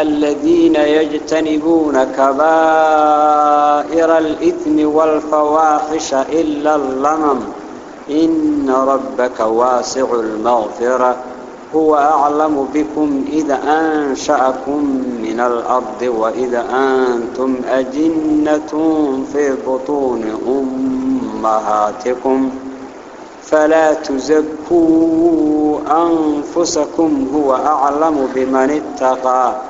الذين يجتنبون كبائر الإثم والفواحش إلا اللمم. إن ربك واسع المغفرة. هو أعلم بكم إذا أنشأكم من الأرض وإذا أنتم أجنة في بطون أمهاتكم. فلا تزكوا أنفسكم. هو أعلم بمن اتقى.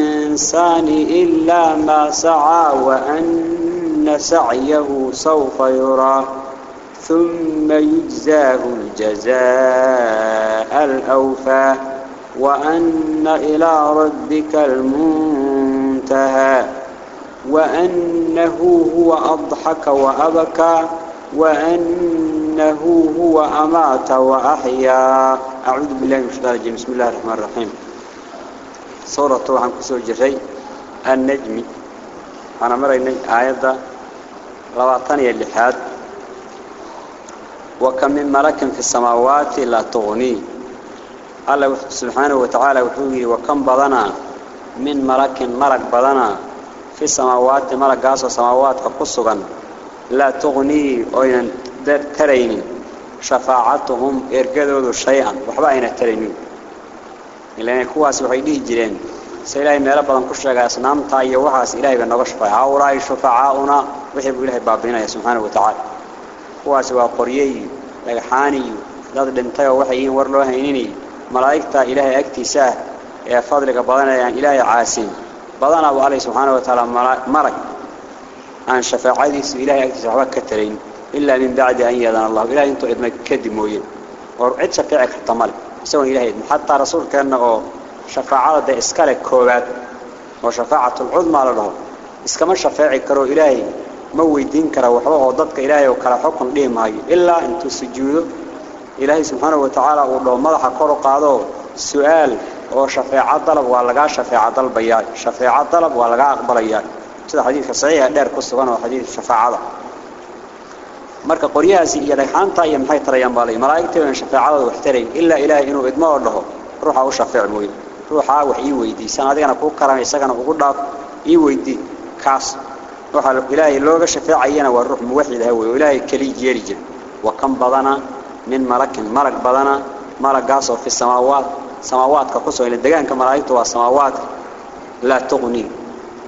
إلا ما سعى وأن سعيه سوف يرى ثم يجزاه الجزاء الأوفى وأن إلى ربك المنتهى وأنه هو أضحك وأبكى وأنه هو أمات وأحيا. أعوذ بالله من الشيطان الرجيم. بسم الله الرحمن الرحيم. سورة عن كسور جري النجم. أنا مرة آية لواتني اللحاد. وكم من ملك في السماوات لا تغني. الله سبحانه وتعالى وحوه وكم بدنا من ملك ملك بدنا في السماوات ملك قاس السماوات كقصقا لا تغني أين ترين شفاعتهم إرقدوا شيئا. وحبا أين إلا كواس وحيديه جرين سيلاهي ميلا بدن كشغا اسنامتا iyo waxaas ilaahay ba naga shafaa awraay shafaauna wixii buu ilaahay baabinaya subhanahu wa ta'ala kuwaas waa qoriyay dhagaxaani dad dhintay waxay in war loo haynini malaa'ikta ilaahay agtiisa ee fadliga badanayaan ilaahay caasin badana waa ilaahay subhanahu wa ta'ala marag aan shafaacadiisu ilaahay agtiisa waxba ka tarayn illa min ba'di an yadana allah ilaahay intuu idma kadib mooyeen oo cid shafaaci karta mal سوى إلهي. حتى رسول كان شفاعة إسكال الكوبات وشفاعة العظمى له إسكال شفاعي كرو إلهي موي الدين كرو وحبه وضدك إلهي وكرا حكم ليم هاي. إلا أنتو سجود إلهي سبحانه وتعالى وضع ملحة كرو قادو سؤال وشفاعة طلب وعلقاء شفاعة طلب إياه شفاعة طلب وعلقاء أقبل إياه هذا حديث صحيح دار كسبانه حديث شفاعة marka qoryahaasi iyo dhagxaanta iyo maxay tarayaan baalay malaa'igta oo shafaacada wax taray ilaa ilaahay inuu idmo oo dhaho ruuxa u shafaac mooy ruuxa wax ii weydiisan adigana ku karan isagana ugu dhaaf ii weydii kaas waxa ilaahay looga shafaacayana waa ruux muwaxid ah weey ilaahay kali jeeri jir wa kan badana min malakin malag badana malagaas oo fi samaawaat samaawaadka ku soo ila deegaanka malaa'igtu waa samaawaat la tuqni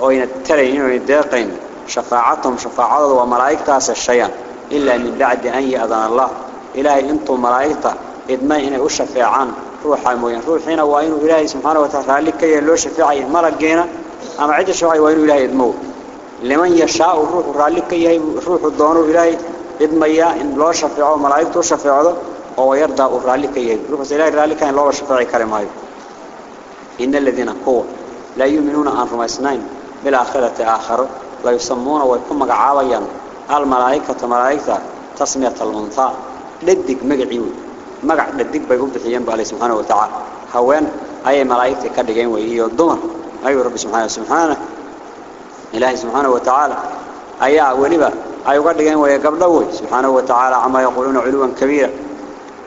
oo ina tarayn oo deeqayn shafaacatuhum shafaacadu waa malaa'igtaas shayan إلا من بعد أن يأذن الله. إلهي أنتم ملايطة إذ ما إنه الشفيعان روحا موين روحين وإنه إلهي سبحانه وتعالى. لك يلو شفيعي مرقين أما عد الشفيعي وإنه إلهي إذ لمن يشاء الروح رالك يهي روح الدونه إلهي؟ إذ ما إن لو شفيعه ملايطة وشفيعه وهو يرضى رالك يهي روح إلهي رالك إن لو شفيعي كريمه إن الذين هو لا يؤمنون أنفما يسنين بالآخرة آخر لا يسمون ويكون مقعاليا الملائكة ملائكة تسمية الأنثى. لدك مقعيو مقع لدك بيقول بحيان بالله سبحانه وتعالى. هوان أي ملائكة كدقين وهي الضمر أي رب سبحانه سبحانه. إلهي سبحانه وتعالى. أي ولبا أي قدقين وهي قبله. سبحانه وتعالى عما يقولون علوا كبيرا.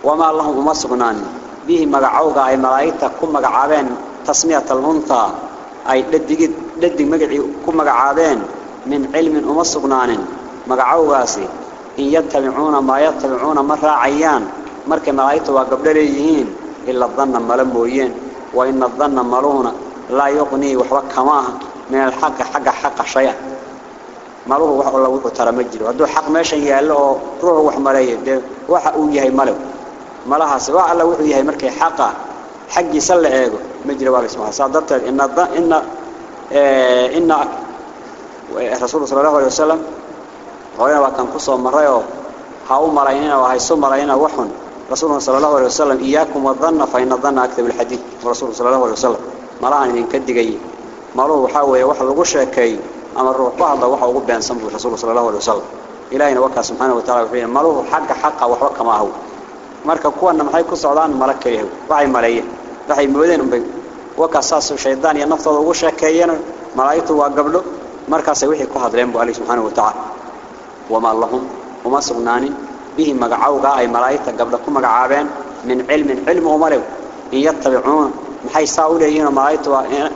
وما اللهم مصغنان. به مقعوغا أي ملائكة. كم مقعابين تسمية الأنثى. أي لدك لدك مقعي. كم مقعابين من علم أمصغنان مقعوغاسي إن يتبعون ما يتبعون مرة عيان مركي ملائكة وقبل ليهين إلا الظن ملمويين وإن الظن ملونا لا يغني وحبك كماها من الحق حق حق شيئا ملوه وح الله وحو ترى مجري ودو حق ماشي يالله روح وح ملايه ده وح uu yahay malaw malahaas waa alla wuxuu yahay markay xaqa xaqiisa la eego majri waa isma saadabta in in in rasuul sallallahu alayhi wasallam hooyana waa kan ku soo maray oo ha u malaynina waa hayso malaynina waxun rasuul sallallahu alayhi wasallam iyaakum wadhanna fa inna dhanna aktab alhadith rasuul sallallahu alayhi wasallam malahan idin ka digay maluhu waxa weeye wax lagu sheekay ama ruux bahda waxa ugu beensan buu rasuul sallallahu alayhi wasallam ilaahina waka subhanahu wa ta'ala wuxuu maluhu xaqqa xaqqa waxba kama ahu marka kuwana maxay ku socdaan malaka yahay waxay maleeyeen waxay moodeen umbay waka saas shaydaan iyo naftooda ugu sheekeeyeen malaa'iktu waa gabdho markaas ay wixii ku hadleen buu Allah subhanahu wa ta'ala ku magacaabeen min cilmin cilmu umalew in yattabi'uuna maxay saa u leeyihiin malaa'iktu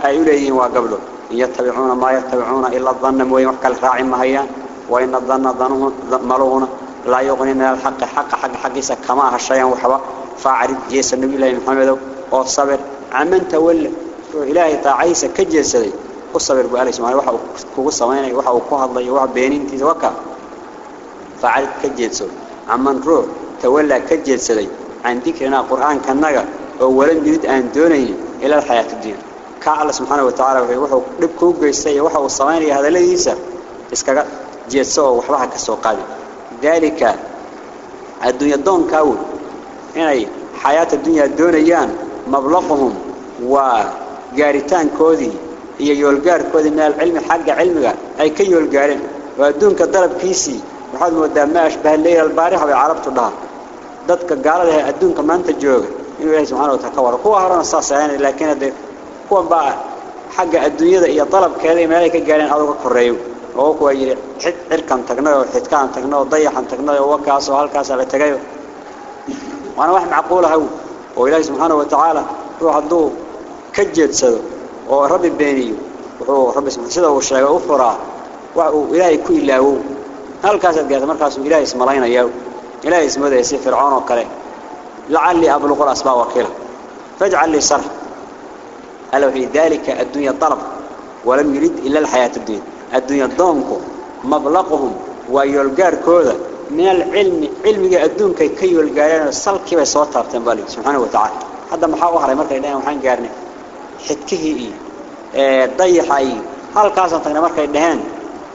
ay u leeyihiin waa gabdho in yattabi'uuna ma yattabi'uuna illa dhanna mooy wax kala raacin ma hayaan wa in dhanna dhanuhu maluhuna لا يغني من الحق حق حق حقيسة كما هالشيء وحبا فاعرض جيس النبي الله محمد وصبر عمن تولى إلهي تعيسى كجيسدي وصبر بألي سبحانه وحا كوكو سميني وحا وكوها الله وحا بينين تزوكا فاعرض كجيسو عمن روح تولى كجيسدي عن ذكرنا قرآن كالنغا ولن جديد أن دوني إلى الحياة الدين. كالله سبحانه وتعالى وحا لبكو جيسي وحا وصميني هذا ليس إسكا جيسو وحبها كسو قادم. ذلك الدنيا دون كاول. يعني حياة الدنيا دونيان مبلغهم وقارتان كودي. هي يولقار كودي من العلم حق علمك أي كي يولقارين. وأدونك ضرب كيسي. وحد مودا ما أشبه الليل البارحة وعربت لها ضدك قال لها أدونك ما أنت جوغ إنه الله سبحانه وتعالى هو هران الصاص يعني لكن هذا هو بقى حق الدنيا هي طلب كذا ما لك قارين أو كريو oo ku yiri xid cirkan tagnay oo xidkaan tagnay oo dayaxan tagnay oo wakaas oo halkaas la tagay wana wax macquul ah oo ilaahay subhanahu wa ta'ala ruux haduu ka jeedsado oo rabbi beeniyo wuxuu rabbi sida uu sheegay u furaa wax uu ilaahay ku ilaawo هل كاسد قيادة مركز إلى اسم الله يوم إلى اسم ذا يسير فرعون وكله. لعلي أبلغ الأسماء وكله فاجعل لي صرح ألا في ذلك الدنيا ضرب ولم يريد إلا الحياة الدين. الدنيا ضمكم مبلغهم ويلقار كودا من العلم علم يأدون كي كي يلقارين السلق ويسوطها بتنبالي سبحانه وتعالى. هذا محاوة أخرى مركز إلهي وحان قارني. حتكه إيه. إيه، ضيحة إيه. هل كاسد مركز إلهي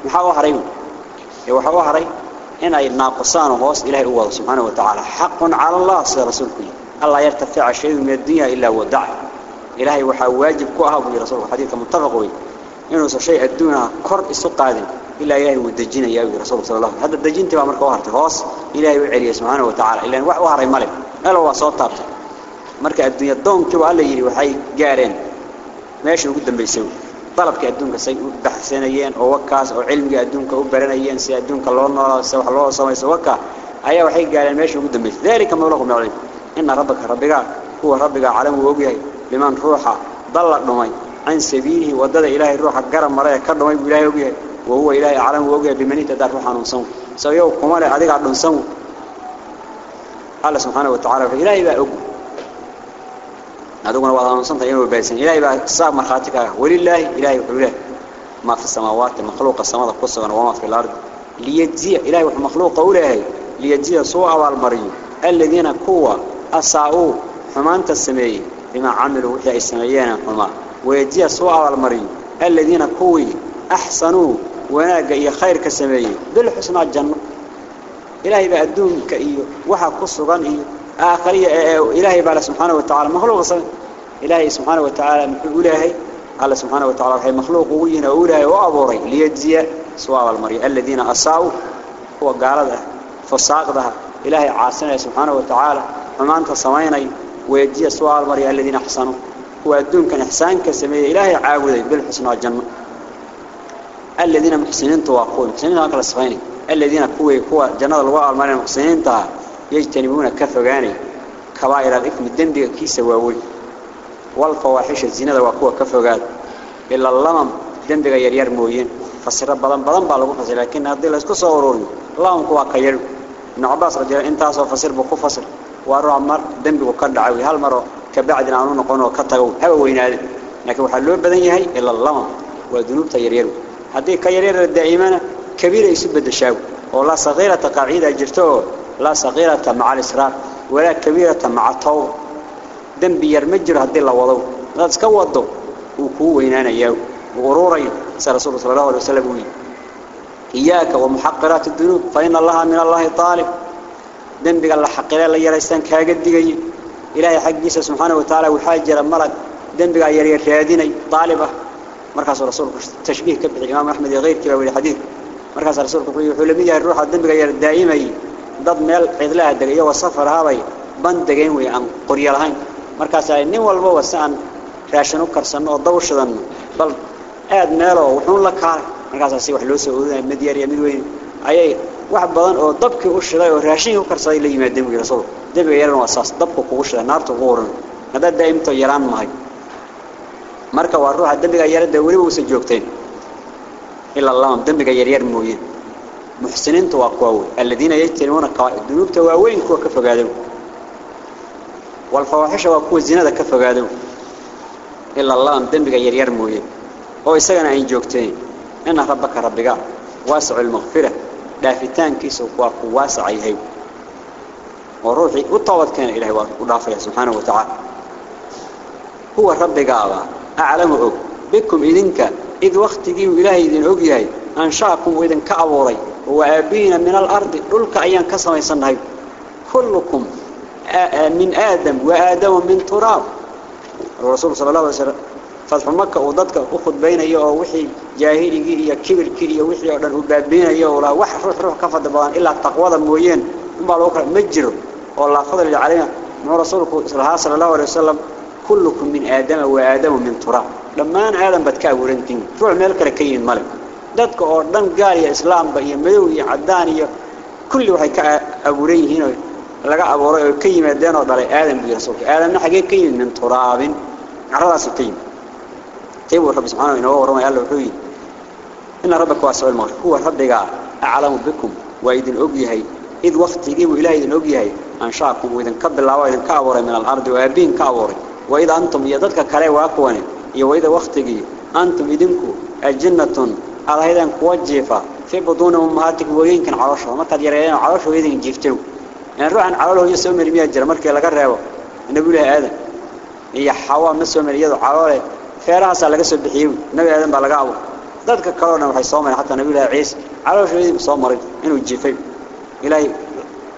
وحان قارني يوحوا هري هنا يناقصان وغص إله هو سبحانه وتعالى حق على الله رسولك الله يرتفع شيء من الدنيا إلا ودع إلهي وحوا واجب كوه أبو رسول الحديث متفقوي إنه شيء الدنيا كر السوق هذا إلا إلهي مدجين يا رسول صلى الله عليه وسلم هذا الدجين تبع مركوه هرت غص إلهي وعلي سبحانه وتعالى إلا وحوا هري ملك هل هو صوت طبته مركب الدنيا دون كوه الله يري وحي جارين ماشي وقدم بيسوي طلبك أدونك بحسينيين أو وكاس أو علمك أدونك أو برنيين سي أدونك الله نرى سوح الله سوح سوكا أي وحيك قال الميش وقدم ذلك ما لكم يعلم إن ربك ربك هو ربك عالم ووقيه لمن روحه ضلق دمي عن سبيله ودد إلهي روحه قرم مرايا كرد ما يقول إلهي وقيه وهو إلهي عالم ووقيه بمن يتدار روحه ننصم سويوه كمالي عديك عدنصم الله سبحانه وتعالى فإلهي بقى أقول والله نصنت يوم بيسن إلهي بقى صار مخاطك ولله إلهي وحوله ما في السماوات مخلوق السماوات قصة وما في الأرض. ليجزي إلهي ومخلوق أوله ليجزي سوء والمريم الذين كوا أسعوا حمانة السماء بما عملوا وحي السمايين حمان ويجي سوء المريم الذين كوي أحسنوا. وناقا إيا خير كسمية بالحسنى الجنة. إلهي بأدونك إيو وحا قصغان إيو آخرية إلهي بألا سبحانه وتعالى. مخلوق صلى إلهي سبحانه وتعالى إلهي. الله سبحانه وتعالى وحي مخلوق وين أولهي وأبوري. ليجزي سواء المريء. الذين أساءوا هو قال ذا فساق ذا. إلهي عاصنا سبحانه وتعالى. وما أنت سميني. ويجي سواء المريء. الذين أحسنوا. هو الدون كان إحسان كسمية إلهي عاودي بالحسن والجنة. الذين محسنين تواقون. محسنين هكذا الصفين الذين كوي كوا جنة الواقع المريء. المحسنين تها. يجتنبون كفغاني كبائر الإثم الدنب كيسا واوي والفواحش الزينة وقوة كفغان إلا اللمم دنب يريار موين. فصير بلان بلان بلان بلان فصير لكن هذا ليس كصورون اللهم كوا قير إن عباس رضي الله انتاسوا فصير بقو فصير. وأرو عمر دنب وكرد عوي هالمرو كبعد نعنون قونو كتغو هوا ويناد لكن وحلوه بدنيا هاي إلا اللمم. ودنوب تيريارو هذه كيريار الدائمانة كبيرة يسبب الشاو والله صغيرة تقاعيدة جرتوه al-israr wala kabiirata ma'a taw dambi yar ma jiro hadii la wado dad iska wado uu ku weynaanayaa وروري سأل رسول صلى الله عليه وسلم وي. إياك ومحقرات الذنوب. فإن الله من الله طالب. ذنبك الله حقلا لا يريستان كاغد دغي إلهي حقيسه سبحانه وتعالى وحاجر ملك ذنبك يري رياديني طالبة. مركز رسول تشبيه كبد الإمام أحمد غير كبا والحديث مركز رسول وحول مياه الروح ذنبك يري dad meel cidlaha degay iyo wasafar habay ban degayn wey aan qoryo lahayn. Markaasaa nin walba wase aan raashin u karsanno oo dawshadanno bal aad meeloo wuxuun la kaalay. Markaasaa si wax loo soo odanaya mid yar iyo mid weyn. Ayay wax badan oo dabkii u shiday oo raashinkii u karsaday la yimaadeen wii rasuulku dabiga yarana waa saas dabku kugu shiday naartu ugu waran haddaa daa'imtoo yaraan mahay. Marka waa ruuxa dembiga yaradee weliba uusan joogteen. Ilaa lama dembiga yaryar mooye. محسنين تواقواوي الذين يجتنون قواعد ذنوب تواوين كوا كفقادو والفواحش وكو زينده كفقادو إلا الله أن ذنبك يرير مويه أو اسغنا ان جوجتين إن ربك ربك واسع المغفرة. دافتان كيس وكو واسع هي وروحي وطوبت كان إلى هو ودافع سبحانه وتعالى. هو ربك اعلى اعلم بكم إذنك. إذ وقت إلى الهي ان شاءكم واذا كعوري aabina min al-ard dhulka ayaan ka samaysanahay kullukum min aadam wa aadam min turab rasuul sallallahu alayhi wasallam فتح مكة وضدك أخذ بين يو وحي جاهلي يا كبر كي وحي أو بابين يو ولا وح روح روح كفد بان إلا التقوى الموين ثم بعد أخرى مجر والله فضل علينا. من رسولك صلى الله عليه وسلم كلكم من آدم وآدم من تراب. لما أنا آدم بتكاور أنتين روح ملك لكين ملك ضدك أردن قال يا إسلام بي مدو يا عدان يا كل واحد كأبوري هنا لقى أبوري كيم الدين وضل آدم برسولك آدم نحكي كيم من تراب عرض ستين تيبو رب سبحانه إنه ورمى يالله وحوي إن ربك واسع المغفر هو ربك أعلم بكم وإذن أقيهي إذ وقت يجيب إلهي إذن أقيهي أنشاكم وإذن كب الله وإذن كأوري من الأرض وأبين كأوري وإذا أنتم يددك كلي وأقواني وإذا وقت يجي أنتم إذنكم الجنة على هذا كوجيفة في بطون أمهاتك ويمكن عرشها ما قد يريان عرشه وإذن جيفتوا يعني روح عن عرشه يسوي مرمية جرى مركي لقى الرابع النبي له هذا هي حوا مسوي مريض عراره bixiyay nabi aadan baa laga abo dadka kaloona waxay soo mareen hatta nabi ilaahay ciis caloosheedii soo maray inuu jifay ilaahay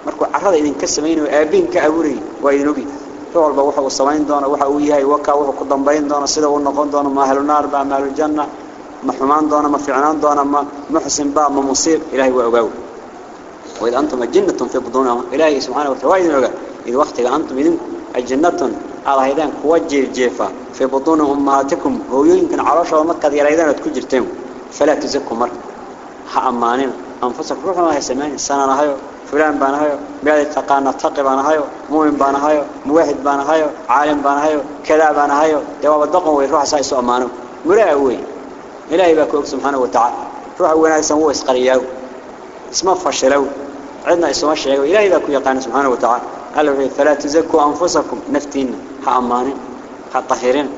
markuu carrada idin ka sameeyay aabin ka abuuray waa idin ogi walba waxa uu sameyn doona waxa uu yahay waka wuxuu ku dambeyn doona sida uu noqon doono ma ahlu naar xumaan doona ma fiicnaan doona ma muxsin ba ma musiib ilaahay waa ogaaw وإذا أنتم جنة في بطونهم إلهي سبحانه وتعالى وإذن وقال إذا وقت أنتم إذن الجنة على هيدان كوجه الجيفة. في بطون أمهاتكم هو يمكن عرشه ومكة يريدان تكجرتهم فلا تزكوا مر حأمانين أنفسك روحوا ما هي سمان سنة هايو فلان بانا هايو بعد تقانا تقي بانا هايو مؤمن بانا هايو موحد بانا هايو عالم بانا هايو كذا بانا هايو جواب الدقم ويروح سايسو أمانه. مراوي إلهي باكوك سبحانه وتعالى. روح وين يسموه إسقرياو إسمه فشلو. عندنا إسمه الشيء إلهي باكو يقان سبحانه وتعالى. قال فلا تزكوا أنفسكم. نفتين حأمانين حطهرين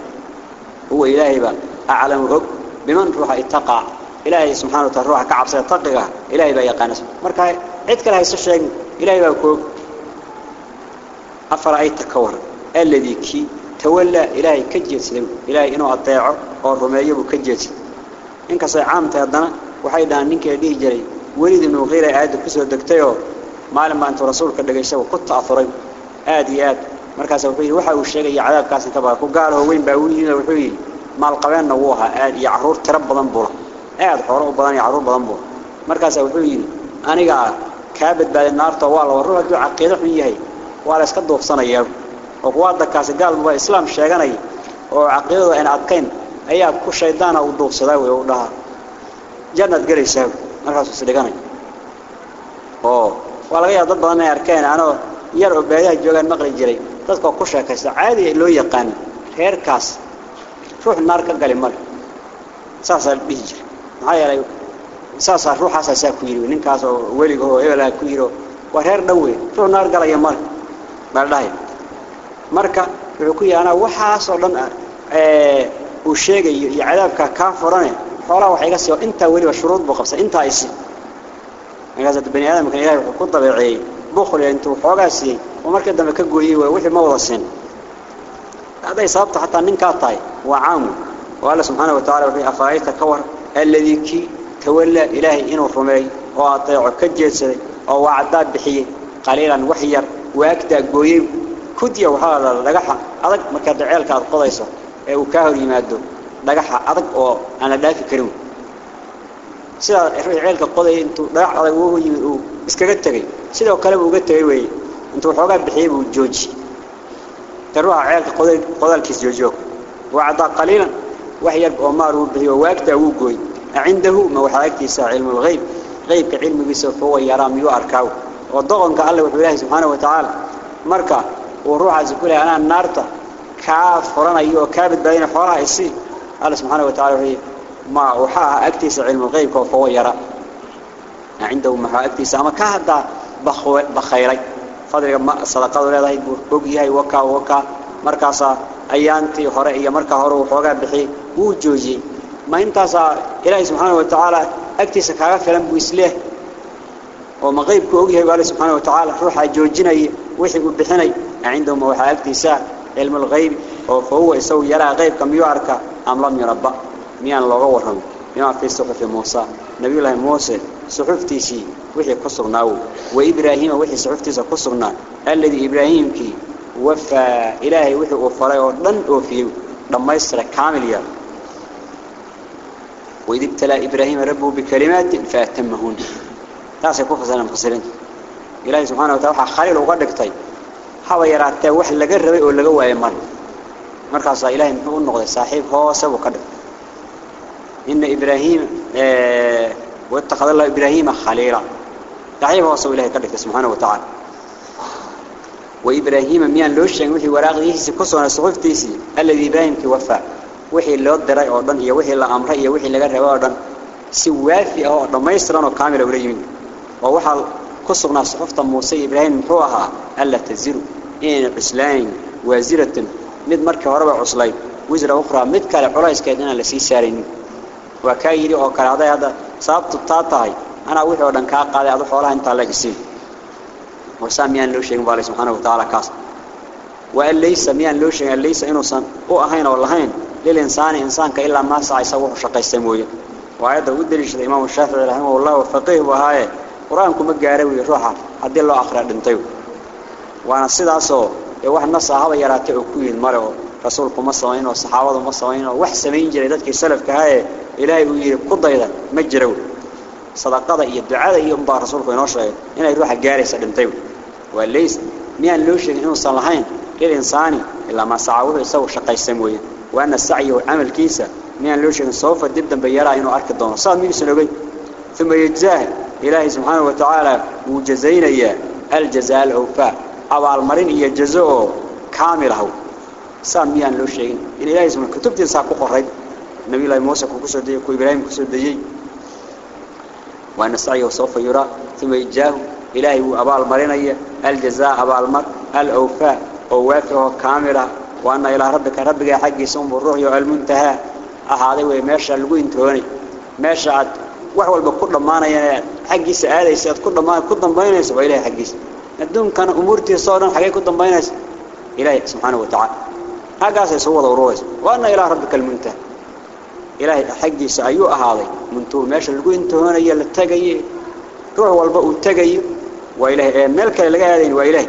هو إلهي با أعلم رب بمن روح اتقى. إلهي سبحانه وتعالى روح كعب سيطقها إلهي با يقان مركا عدك لها الشيء إلهي با كوك أفرأيت كور الذي كي تولى إلهي كجيت إلهي إنه أطيعه. أو الرمية بكجيت إنك سيعام تهدنا وحيدا أنك يديه جري ولد إنه غير عاد كسر دكتيو maalin baa intuu rasuulka dhageysay ku taafuray aad iyo aad markaas wuxuu yiri waxa uu sheegay cadaabkaas inta baa ku gaalo weyn baa uu yiri wuxuu yiri maal qabeenna wuu ahaa aad iyo caruur tira badan bula aad xoolo u badan iyo caruur badan buu markaas wuxuu yiri aniga ka badbaadin naarta waa la waruux duu caqiido xun yahay waa la iska duufsanayaa oo kuwa dadkaas gaal ma islaam sheeganay oo caqiidadu aan adkayn ayaa ku shaydaana u duufsadaa way u dhaha jannad galaysaa markaas uu sidhiganay oo waa laga dad badan ay arkeen anoo yar oo baadiyaha joogaan maqli jiray dadka ku sheekaysta caadi loo yaqaan reerkaas ruux naar ka gali mal saasa dhihi jiray maxaa yeelay saasa ruuxaas asaa ku yiri ninkaas oo weliga oo eelaha ku yiro waa reer dhawe ruux naar galaya mal bal dhahay marka wuxuu ku yaana waxaas oo dhan ee soo inta weliba shuruud buu qabsay inta ay si magaasad bani aadamka ilaahay wuxuu ku dabeecay bukhli intuu xoogaa siiyey oo markii dambe ka gooyay wixii ma wada siin هذا يصابت حتى ننكا طاي وعام والله سبحانه وتعالى وفي أفايت كور الذي كي تولى إلهي إنه رمي وأطيع كجيسري أو وعداد بحيه قليلا وحير وأكدا قويب كدية وهذا لقحة أدق عيالك قضيسة وكاهر يمادو لقحة أدق أو أنا دافي ceelka qoday intuu dhagax adag uu yimid uu iskaga tagay sidoo kale uu uga tagay way intuu xoogaa bixiyay uu jooji. تروح عيالك قدر قدر كيس جوجو وعدا قليلا وحي أو مارو به وقته وقوي عنده ما وحاجتي سا علم الغيب غيب كعلم بيسوف هو يرام ياركاو وضغن قال له الله سبحانه وتعالى مركا وروح عز كل أنا النارتا كاف فرنا يو كابد بين فرائسي الله سبحانه وتعالى في ما وحاء أكتيس علم الغيب كوفو يرى عنده ما أكتيس أما كهدا بخو بخيري. فضل ما صدق الله لا يبور بوجي وكا وكا. مركزا أيانتي هرئي مركز هرو حوجا بخي. وجوجي ما انت سا إلهي سبحانه وتعالى أكتيس كاف فلم بيسله وما غيب كوجي الله سبحانه وتعالى روح جوجيني وحي بحني عندهم وحاء أكتيس cilmu lghayb oo fahuwa isagu yaraa qaybka miyuu arka am lam yurabba miyaan looga warramo بما في صحف موسى. نبي الله موسى صحفتيسي وحي كسرناه وإبراهيم وحي صحفتيسا كسرنا الذي إبراهيم كي وفى إلهي وحي وفري ودن أوفيه لما يسر كامل يا. وإذ ابتلى إبراهيم ربه بكلمات فأتمهن. تاسي كوفة سنة مقصرين إلهي سبحانه وتعالى خليل وقدك طيب حوا يراتا وح لغا ربي أو لغا واي مر markaas ilaahay muxuu u noqday saaxiib hoose uu ka dhig in ibraahim ee wattakhadha allah ibraahima khaliila saaxiib hoose uu ilaahay ka dhigay subhanahu wa ta'ala wa ibraahima miyaan loo sheegay wixii waraaqdiisa ku soo suxuftiisii alladii ibraahimki wafa wixii loo diray oo dhan iyo wixii la amray iyo wixii laga rabay oo dhan si waafi ah oo dhameystiran oo kaamil ah u horeba cuslay wisra ukhra mid kale culayskeed inaan la sii saarin waa ka yiri oo kale aday hada sababtu taa tahay ana wixii oo dhan ka qaaday adu xoolaha inta la gisiin وساميان لو شيء بالله سبحانه وتعالى كاس وأن ليس ميان لو شيء ليس إنه صن أو أهين ولا هين للإنسان إنسان كإلا ما سعى يسوي شقي سمويه وهذا ودريش الإمام الشافعي رحمه الله وفقيه وهاي قرآنكم مجاروي روحه هدي الله آخر دنتيو وأنا السيد عصو واحد نص هذا يراتع كوين مرة رسولكم مصوين والصحابة مصوين وحسمين جريدتك السلف كهاي إلهي ويجي قضى إذا مجروي صدقada iyo ducada iyo umba rasuulku inoo sheegay inay ruuxa gaaraysa dhintay walays miyaan loo sheegin inuu san lahayn il insaani illa ma saawada isagu shaqaysan mooyee waana sacyo amalkiisa miyaan loo sheegin soofa dib dambe yaraa inuu arki doono saad miisan ogay thumma yajzaa ilaahi subhanahu wa ta'ala mujazaynaya aljazaa jazaa kaamil ah saa miyaan loo sheegin in ilaahi subhanahu kutubtiisa ku qoray nabi ilaahi muuse ku soo dayay ku ibraahim ku soo dayay وأن سعيه سوف يرى. ثم يجاه. إلهي أبال مرينية الجزاء أبال مر. الأوفاء. أوافه كاملة. وأن إلى ربك ربك حقي سنب الروح المنتهى أهذا ويماشى اللقوين تهوني ماشى عد. وحول بكل ما أنا حقي سآلة يسأل كل ما كل ما بينيس وإلهي حقي. الدون كان أمورتي صورا حقي ما بينيس إلهي سبحانه وتعالى. هكذا يسوى ضروس وأن إلى ربك المنتهى. إلهي حقيس أيو أهاضي من طول ماشي لقوا انتو هنا يلا تجي روح والبقوا تجي وإلهي ملك اللي هذين وإلهي.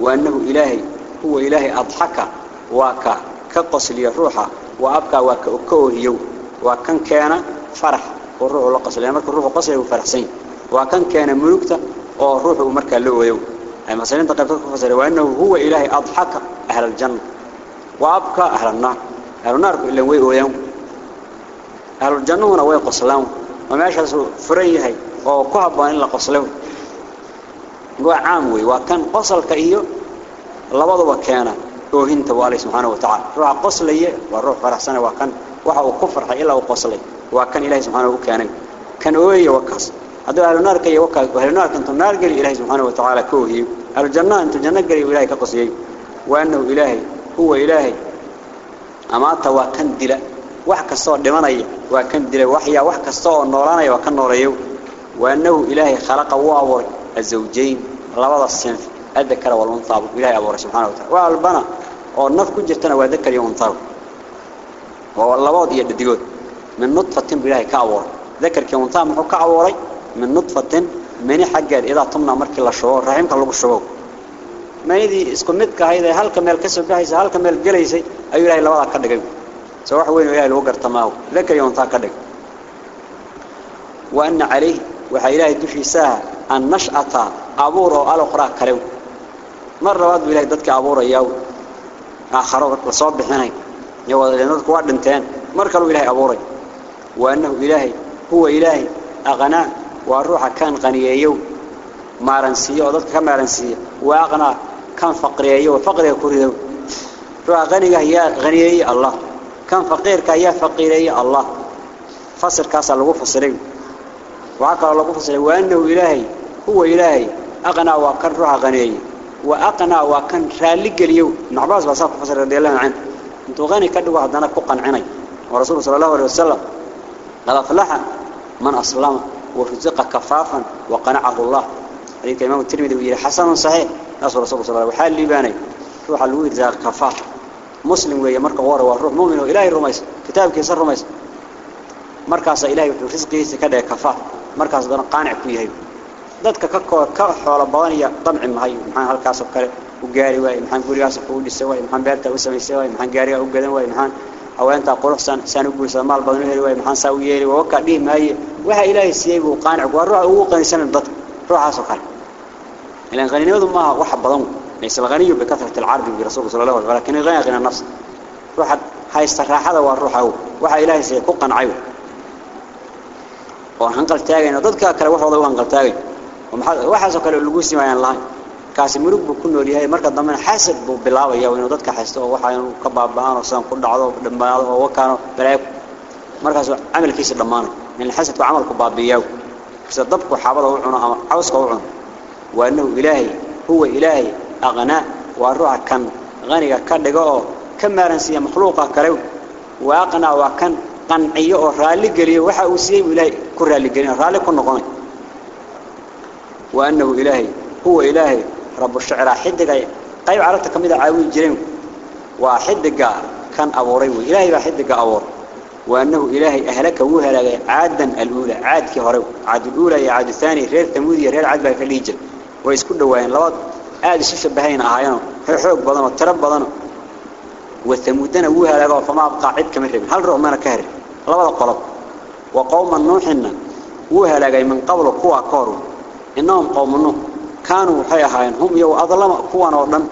وأنه إلهي. هو إلهي أضحك. واكا كقص لي روحه وأبكى واكا أكوه يو. وكان كان فرح. والروح قصر لأن مركز الروح قصر وفرحسين وكان كان ملوكته والروح ومركز له يوم أي مثلا أنت قد تفسر وأنه هو إلهي أضحك أهل الجنة وأبكى أهل النار. أهل النار إلا وي ويوم أهل الجنة هنا وي قصلهم؟ وما يشهد فريه وكهب إلا قصلهم؟ هو عام وي. وكان قصل كان qoslaya waa ruux faraxsan waa kan waxa uu ku farxay ilaa uu qoslay waa kan Ilaahay subhanahu wa ta'ala kan ooyay wakaas haduu هذا على النار كي يوكل وهل النار كنت النار قري إلهي سبحانه وتعالى كوهي. على الجنة أنت الجنة قري إلهي كقصي وأنه إلهي هو إلهي. أما توا كان دلا وح كصور دمانية وكان دلا وحيا وح كصور نورانية وكان نوريو وأنه إلهي خلق وعور الزوجين رواض الصنف أذكر والمنطاب إلهي أبو رسول سبحانه وتعالى. والبنا أو نفك جتنا وذكر يوم طاب والله واضي الدجود من نطفة تم إلهي كعور ذكر كيوم طاب محو كعوري من نطفة من حجر إذا طمنا مرك الشعور رحمك الله بالشعور ما يدي إسكو مدك هيدا هل كمل كسب جاهز هل كمل جليسي أي إلهي لبada ka dhigay soo وين إلهي لو قرتماه ذكر ينثى ka dhig وأن عليه waxa إلهي دشيسا أن نشأة أبوره على قراء كلو مرة واد إلهي دتك أبوره ياو؟ آخر وصاب بحناي يو لأنك واد دنتين مركلوا إلهي أبوره وأنه إلهي هو إلهي أغنى والروح كان غنييو مارنسية وضدك كان مارنسية وأغنى كان فقرييو وفقري كوريو روح غني هي غنيي الله كان فقير كهي فقيري الله فصل كاس لغو فصلين وعقل لغو فصلين وأنه إلهي هو إلهي أغنى وكان روح غنيي وأقنى وكان رالق اليوم نعباس بصاف فصل رضي الله عنه انتو غني كدوا عدنا كقن عني ورسول صلى الله عليه وسلم قال فلح من أسلم ورزق كفافا وقنعه الله. هذه الإمام الترمذي ويقول حسن صحيح. نصر رسول صلى الله عليه وسلم وحال ليباني. روح الويد ذا كفاف. مسلم ويا مركه ورا والروح مؤمن وإلهي الرميس. كتابك يسر رميس مركز إلهي رزقه كده كفاف. مركز دون قانع فيه dadka ka ka xoolo badan iyo damci mahay maxaan halkaas oo kale u gaari waay maxaan gurigaas ku dhisay waay maxaan beerta u samaysay waay maxaan gaariga u gadan waay maxaan حوين تقرح سن سنبول سمال بغنه الوي محان سويه ووكا ديه ماي وحا إلهي سيئي وقانع وروح ووقاني سن البطل روح عاصو قال إلا غنيني وذو ماها وحا بضمو ليس الغني بكثرة العرض في رسول صلى الله عليه وسلم لكن غني غنى النفس. روح هاي استراحة ذا والروح هو. وحا إلهي سيئي قوقا عيو وحنقل تاقين وضدك أكرا وحا وضوها انقل تاقين وحا سوكا لقوسي ما ينلاي kaasi murug buu ku nool yahay marka dambena xasad buu bilaabaya inuu dadka haysto oo waxa inuu ka baaba'aan oo san ku dhacdo dhamaado oo wakaano balaayo markaas amalkiisa dhamaano in xasadku amalku baabiyo sida dabku xabada u cuno ama cawska u cuno waa inuu ilaahay huwa ilaahay aqna waa ruuxa kan qaniga ka dhigo oo ka maaransiya makhluuqa kale waa aqna waa kan qanciyo oo raali geliyo waxa uu siiyay ilaahay ku raali geliyo raali ku noqonay وأنه إلهي هو إلهي رب الشعر حدق قيب عرفت كميدا عاوي جرين وحدق كان أبوري وإلهي بحدق أبور. وأنه إلهي أهلك وهلك عادا الأولى. عاد كهرو عاد الأولى يا عاد الثاني. غير ثمودي غير عاد بفليجل ويسكن دوين لواد عاد شش بهين أهاينه حوق بدنه ترب بدنه والثمودنا وهلك فما أبقى عد كمرب هل رغم كهر لواد قلب. وقوم النوحنا وهلك من قبل قوى كارو إنهم قوم نوح. كانوا حيهاين هم يو أظلم كوانا ودن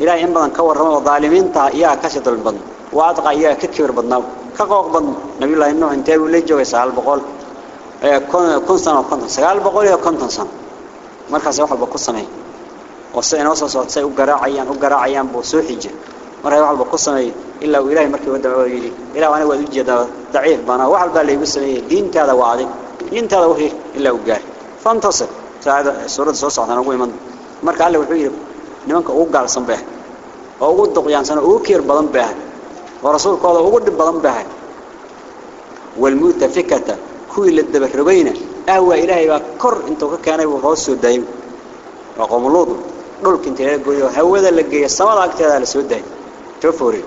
إلى إن بدن كور رمى الظالمين تا إياه كشد البدن. وأدقى إياه ككبر بدناو كقوق بدن. نبي الله إنه انتهي ولي جوي سهل بقول. كن سنة وكنت سهل بقول يا كنت سنة. مركز واحد بقول سنة. وسين وصل صوت. سي وقراع عيان وقراع عيان بوسوح يجي مرة واحد بقول سنة. إلا وإلهي مركي ودع ويلي إلا وأنا وأجي ضعيف بنا واحد بالي بسنة دين كذا وعدي دين كذا وهي إلا وقاري فانتصر ساعد سورة سوسة عشان أقول من مرك على وحيد نمك أوقع صنبه أو أوقع يعني سنة أوكير بدن به ورسول قال أوقع بدن به والمتفكة كل الدبر ربينا أهو إلهي بكر أنتوا كان يبغى دايم وقوم لوط دول كنت يقول هو ذا اللي جاي السماء أكتر على سود دايم شوفوري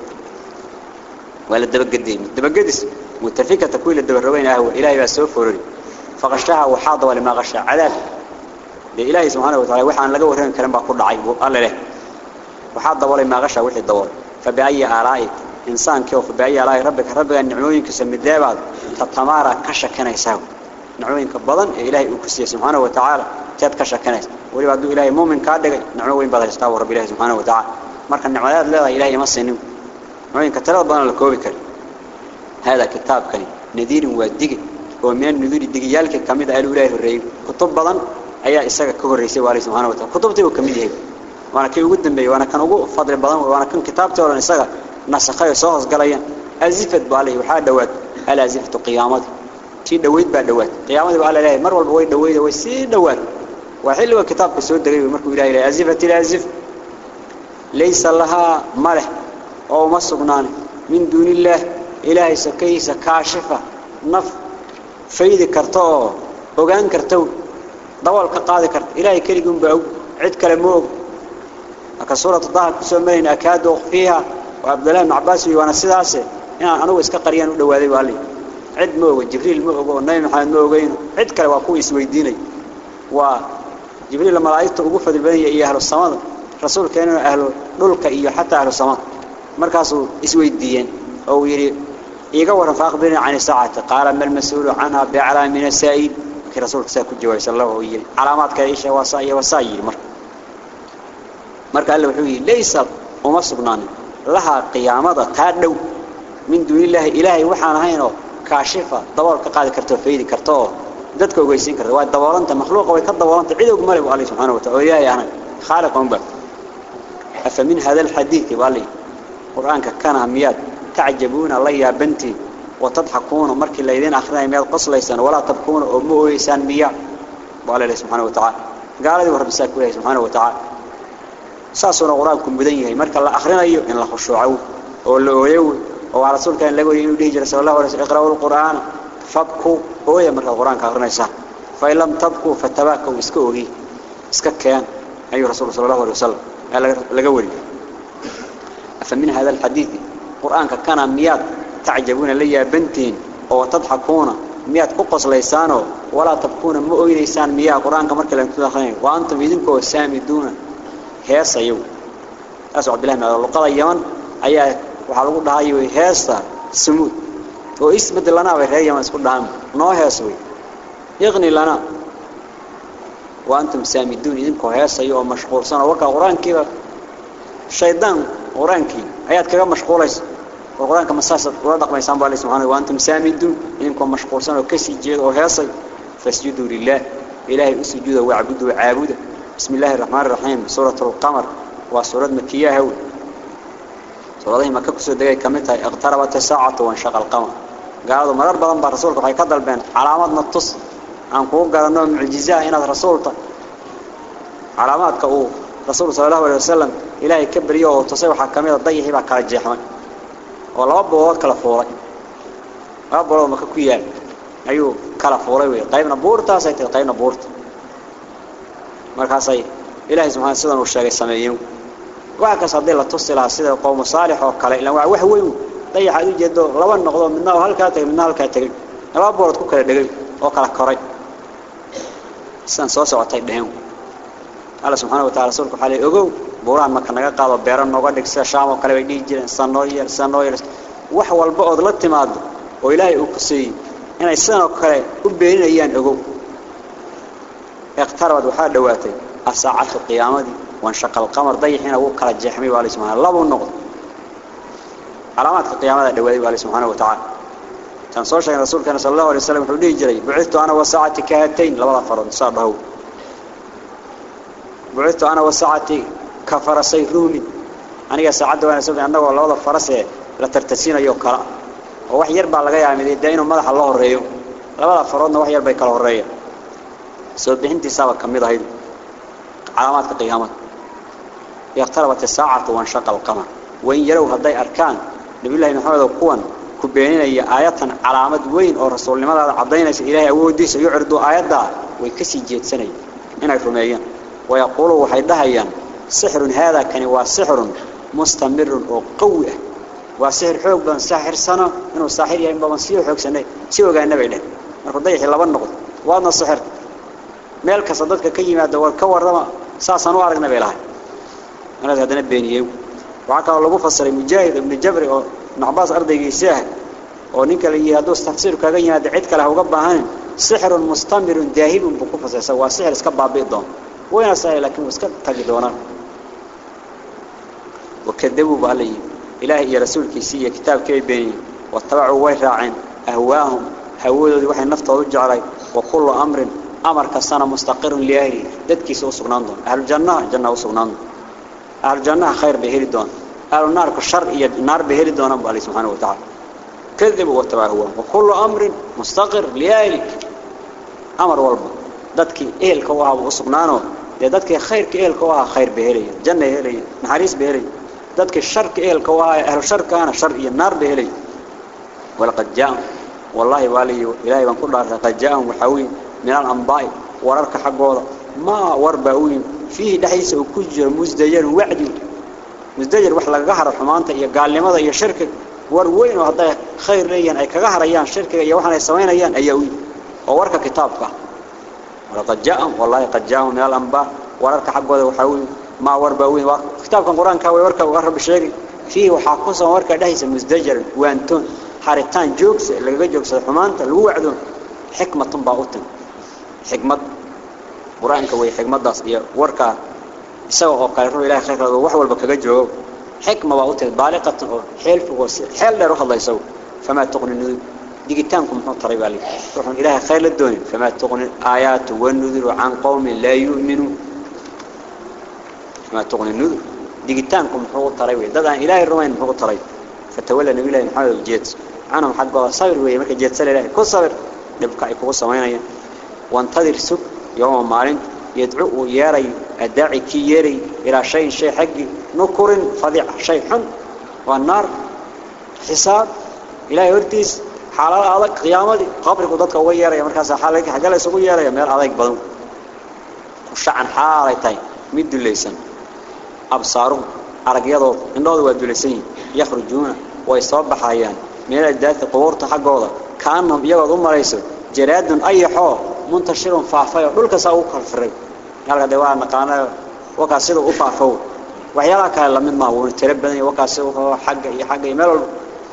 ولا الدبر قديم الدبر قدس متفكة كل الدبر ربينا أهو إلهي بسوفوري فغشها وحاض ولا ما غشها عذاب إلهي سبحانه وتعالى وحان لقى ورهن كلام بقول عيب الله له. وحاد دوري ما غشى وحي الدور فبأي آراء إنسان كيف بأي الله ربك؟ ربك النعموين كسم الدابات تتمارى كشا كان يساو نعموين كبضن إلهي أكسي سبحانه وتعالى. تاد كشا كان ولي بعد إلهي مؤمن كادق نعموين بدل يستوى رب الله سبحانه وتعالى. مركا النعمات لا إلهي يمسنم نعموين كتلا بدن الكوبي كريم هذا كتاب كريم. نذير ودقي. ومن النذير الدقيالك كميد قالوا إلهي الرئيب كتب بدن أيها إساق كهريسي وعليه سبحانه وتعالى كتبتي وكميد هيك وأنا كي ugu dambeeyay waana kan ugu fadli badan waana kan kitaabta oo isaga nasakhay soo hoos galayaan azifad baalay waxa dhawaad ala azifatu qiyaamadi tii dhaweyd baa dhawaad qiyaamadi baa leeyahay mar walba way dhaweyd way si dhawaad waa xilliga kitaabka soo dagay markuu ilaahay leeyahay azifati azif laysa laha malih oo ma sugnaan min duunillah ilaahay sakaysa kaashifa naf faydi karto ogaan karto دول كقاضي كرت. إلى يكلم بعو. عد كلموه. أكسورة الظاهر كسمين أكادوا فيها. وعبد الله معباس وأنا سداسة أنا أنا ويس كقريان ولا وادي وعلي عد موه. جبريل موه. والنبي محمد موه. جين عد كلام أخوي اسمه الديني وجبريل لما رأيت وقف البنية إيه أهل الصمد. رسول كان أهل نلقى إيه حتى أهل الصمد. مركزه اسمه الدين أو يري. إيه جور فاق بين عن ساعة قارم المسؤول عنها بعلام من السائل. Ki rasuulka saa ku jawaabay sallallahu alayhi calaamaadka isha waa saa iyo waa yiri marka marka alla wuxuu yiri laysa uma sugnaanin laha qiyaamada taa dhow min duunillahi ilaahay waxaan ahaynoo kaashifa dabool ka qaadi karto faydi karto dadka ogeysiin karto waa daboolanta makhluuqa way ka daboolanta cid og male Allah subhanahu wa ta'ala ilaahay khaliqun ba afa min hada alhadith wali quraanka kana miyad تعجبون الله يا بنتي وتضحكون مركي ليدين أخرين مياد قصليسان ولا تبكون أو مؤيسان مياه وقال الله سبحانه وتعالى. قال لي ورب ساكو سبحانه وتعالى. ساسونا قرآنكم بدنيه مركي الله أخرين أيو. إن الله خشوعوا ولا أويو وعلى رسول كان لقوا ينوديه جل صلى الله وسلم اقرأوا القرآن. فابكوا أويا مركي القرآن كأخرين يسان فإن لم تبكوا فتباكوا اسكوغي اسكك كان أيها رسول صلى الله عليه وسلم. لقوا فمن هذا الحديث. قرآنك كان مياد. تعجبون لي بنتين أو تضحكون مياد قص ليسانه ولا تبكون مؤي ليسان مياد قرآنك مركز لم تدخلين وأنتم يدنكوا سامدون. هيسا يو أسو عبد الله من القضاء اليمن أيها وحلقوا لها يو هيسا سمود. وإسمد لنا وهي يمن اسكوا لها نو هيسوي يغني لنا. وأنتم سامدون. يدنكوا هيسا يو مشغول سنة. وكا قرآن كيف؟ الشيطان قرآنكي آيات كذا مشغولة القرآن كما ساسد ولا دق ما يسمى الله سبحانه وأنتم سامدون إنكم مشغول سنة وكسي جيد وهيصي فاسجدوا لله. إلهي أسجد وعبدوا وعابد. بسم الله الرحمن الرحيم. سورة القمر وسورة مكية هو. سورة ما كبسوا دقائق كمتها. اقتربت الساعة وانشق القمر. قالوا مرر بدن برسولك وحي كدل بين علامات نتص أن قوم قالوا أنه معجزة إن رسولك. علامات كأو رسول صلى الله عليه وسلم. إلهي الضيحي بقى كلا كلا فوري رب الله مككويا أيو كلا فوري وي قيبنا بورتا سيتي قيبنا بورتا مركاسي إلهي سبحانه سيدنا والشاقي السمايين. وعكا صدي الله تصلها سيدنا قوم صالح وكلا. إلا وح وين ضيح عدو جدو. لبن نقضوا منها وهالكاتك منها هالكاتك رب بورد كوكلا دقل وكلا كوري. سان سوسع وطيب دهيم الله سبحانه وتعالى رسولك حالي أقو buuraan marka naga qaado beeran nooga dhig sida shaam oo kale way dhigi jireen sanoo yeel sanoo yeel wax walba oo la timaado oo ilaahay uu ku siiyay inay sidan oo kale u beeninayaan ogow iqtarabad waxaa dhawaatay asaacatu qiyaamadii wanshaqa alqamar dayixina wuu kala jeexmay waa subhanahu laba noqdo calaamaadka qiyaamada dhawaaday waa subhanahu wa ta'ala tan soo sheegay rasuulkana sallallahu alayhi wasallam wuxuu dhihi jiray ana wa kahatayn labada farood saadahu bu'ithtu ana wa كفرسي رومي aniga saacada waan soo anagoo labada faras ee la tartasiinayo kala oo wax yar baa laga yaabay deeyno madaxa loo horeeyo labada faroodna wax yar bay kala horeeyaan soo bixintiisa ba kamid ahayd calaamaadka qiyaamada yaqtarabat as-saa'atu wa inshaqa al-qamar wayn yarow haday arkaan nabiga maxamed oo kuwan ku beeninaya aayatan calaamad weyn oo rasuulnimada cadeynaysa ilaahay awoodiisa iyo cirdu aayada way ka sii jeedsanayeen inay rumeeyaan ويقولوا waxay dhahayaan سحر هذا كان وسحر مستمر وقوي. وسحر حوق بن ساحر سنة إنه ساحر يعني بمن سيو حوق سنة. سيو قال النبي له. مركو ضيح لبن نقض وأنا السحر مالك صدقك كيما دور كور رما ساسا نوارق نبي له. أنا هذا نبيني وعكا الله فسر مجاهد ابن جبر نعباس أرضي جيساه ونك اللي يهدوس تفسير كذا يهد عد كله سحر مستمر ذاهب بكفة سوا. سحر سكب بيضان وين سهل لكن وسكت تجدونه وكذبوا عليه إله يا رسول كيسية كتاب كي بيني؟ واتبعوا ويراعين أهواهم. هؤلاء الوحي النفط والجعري وكل أمر أمر كسانا مستقر لأهلي. داد كيسو سغناندون أهل الجنة جنة وسغناندون أهل الجنة خير بهيري دون أهل النار كشر إياد النار بهيري دون أبو علي سبحانه وتعالى. كذبوا واتبعوا. وكل أمر مستقر لأهلي. أمر والب داد كي إهل كواه يا دادك خير كي إهل كواه خير بهيري جنة هيري نحريس بهيري u khayr sharka eelka u ahaa ahlu sharkaana shar iyo naar bay helayaan walaqad jaa والله والي إلهي بان كل قد جاءهم وحوي من الأنباء وررك حقوضا ما ورباوين فيه دحيس وكجر مزدجر وعدي مزدجر وحلا قهر حمانته يا قال لماذا يا شركة وروين وهذا خير ليا أي كقهر أيان شركة يا وحنا يسوين أيان أيوي وورك كتابك. ولقد جاءهم. والله قد جاءهم من الأنباء. وررك حقوضا وحوي. ما ورباوين كتابك القرآن كاوي ورك وقرب الشيء فيه وحاقصا ورك دحيس مزدجر. وانتون. حارتان جوكس. اللي جوكس لو وعدون حكمة باوتن حكمة قرآنك وهي حكمة داس. وركا سوى قال إلهي خير وحول بك جواب حكمة باوتن بالغة حيل فوس حيل روح الله يسوي. فما تغني النذر ديجتانكم حط طريق عليه روح إلهي خير للدنيا فما تغني الآيات والنذر عن قوم لا يؤمنون. فما تغني النذر ديجتانكم حط طريق ده إلهي الروين حط طريق فتولى نبي الله محمد الجيت. أنا محق صبر ويا. مك جيت سلا له كل صبر نبقى يكون سمعنا وانتظر سب يوم مالين يدعو وياري. الداعي كي يري إلى شيء شيء حقي. نكر فظيع شيء حن. والنار. حساب. إلى يرتيس حالة هذا قيامة. قبرك وضدك وياري مركز حالك. حاجة لا يسوي ياري. مير عليك بدن وشعن حالتين مد الليسن أبصارهم أرجيضه إنه ذو الدلسين يخرجون ويصبحيان من الدات قبورت حقوضا كأنهم يقعد أم ريسو جراد أي حو منتشر فافيا دولك ساوك الفرق هذا دواء نقانا وكاسيدو أفافو وحيالا كان لمن ما هو تربني وكاسيدو حق حق يميل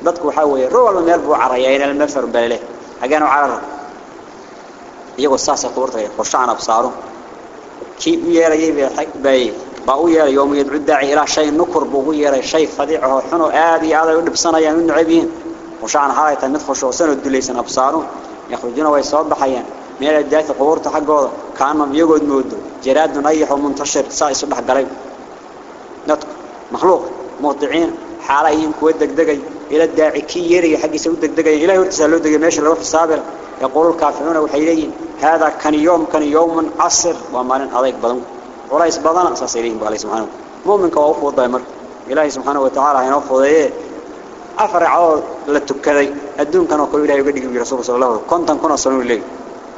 dadku waxa weeye rool meel buu carayay in ma far balale hagaan carar iyago saasa qortay qorshaan absaaro ki yeelayay bay xaq باوية يوم يدعو الداعي إلى شيء نكر بوية شيء فضيعه حنو آدي آدي ونب صنايا من نعبين وشعن هاي تنفخش وسنو الدليسن أبصاره يخرجون ويصاب بحيان ميلا الداعي تقور تحق وضع كان من يقود مودو جراد نيح ومنتشر سائس بحق قريب نتك مخلوق مرضعين حالهين كويت دقدقي إلى الداعي كي يري حق يسوي دقدقي إلى يرتسلو دقي ماشي لروح صابر يقول الكافرون والحيلين هذا كان يوم كان يوم عصر ومال أضيق بضمك وليس بدن أساسيين بالله سبحانه. مؤمن كوفو ضيمر إلهي سبحانه وتعالى ينفض إيه أفرع لتكذي. الدون كانوا كل إلهي يقدق برسول صلى الله عليه وسلم. كنتم كنا الليل.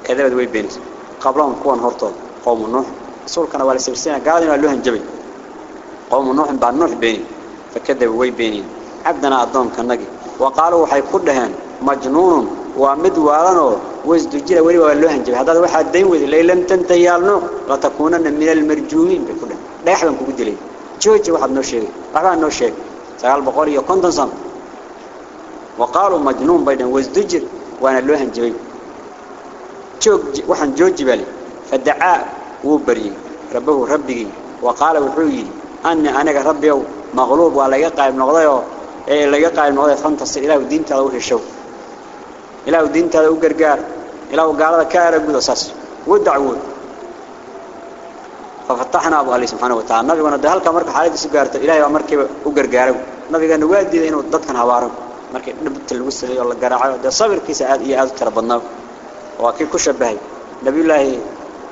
كذا دوي بينس قبلهم كون هرطوا قوم نوح. رسول كان ولا سبسينا قاعدين لهم جبي. قوم نوح بعد نوح بيني. فكذبوا وي بينين عبدنا أضام كنجي وقالوا وحي كلهن مجنون. ومد والنو وازدجل ولي ولوهن جب هذا واحد دين وذي ليلم تنتيالنو لا تكونن من المرجومين بكله لا يحلم كوجد لي جوج واحد نو شيء رجع نو شيء سأل بقول يكون تنصم وقالوا مجنون بين وازدجل وأنا لوهن جبي جوج واحد جوج جبالي فدعاء وبري ربه ربي وقال وحوي أني أنا ربي مغلوب ولا يقايم نقضيه إيه لا يقايم نقضيه فانتصر إله الدين تلو الشو إله الدين تلو قرقار. إله قال هذا كاره قد أساس ودعوه. ففتحنا أبو عليه سبحانه وتعالى. النبي وأنا دهال كمرك حالة سجارته. إلهي ومركب وقرقاره النبي قال نوادي إنه ضد كان هواره مركب نبت الوسط ولا قراعه ده صبر كيس عاد إيه عاد تربنا وأكيد كشبهي نبي الله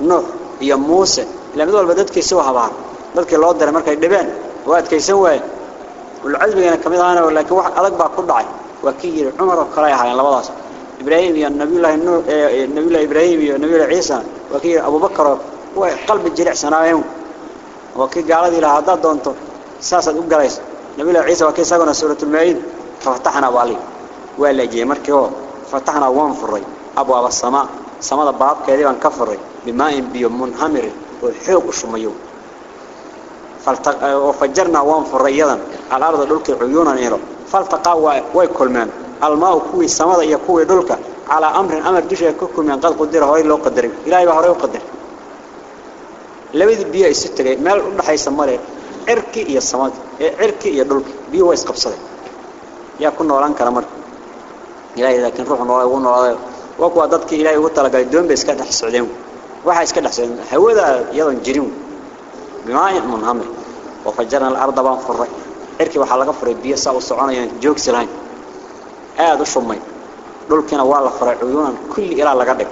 نوح يا موسى. لما دول بدت كيسوا هوار dadkii loo diray markay dhibeen waa adkaysan waayeen ulcazmigana kamid ahana laakiin wax adag baa ku dhacay waa kii yiri cumar oo kale ahaayeen labadaas إبراهيم يا النبي الله إنه النبي آه، الله إبراهيم يا النبي الله عيسى. وكيل أبو بكر وقلب الجريح سنايم وكيل قال ذي لهذا دانته ساسة أبجلس النبي الله عيسى وكيل سجن سورة المائدة ففتحنا بالي. ولا جي مركه فتحنا وانفري. أبو أبو السماء. سماء الباب كذي وان كفري. بما إن بيمون همري والحيوق شميو فجرنا آه، وفجرنا وانفري أيضا. على أرض الأرض العيون نيره فالتقوى ويكل منه الماء كوي السماد يا كوي دولك على أمر أمر دش يكوكم من قد قدر هاي لو قدر إلى يبقى هاي قدر لو يد بيا الستة ما الأرض حي سماري. عركي يا السماد عركي يا دولك. بيو إس قبصلي يا كنا ولان كلامك إلى لكن روحنا وين ولا وقوا ضدك إلى وقت على قيدون بس كده حسعدهم واحد كده حسعدهم هو ذا يلون جريم. بما من وفجرنا الأرض بان فرق عركي وحلقة فرق بيا سو سعانا يعني جوكس لاين aad u shumay. Dhulkina waa la furay cuyuunan kulli ilaa laga dhig.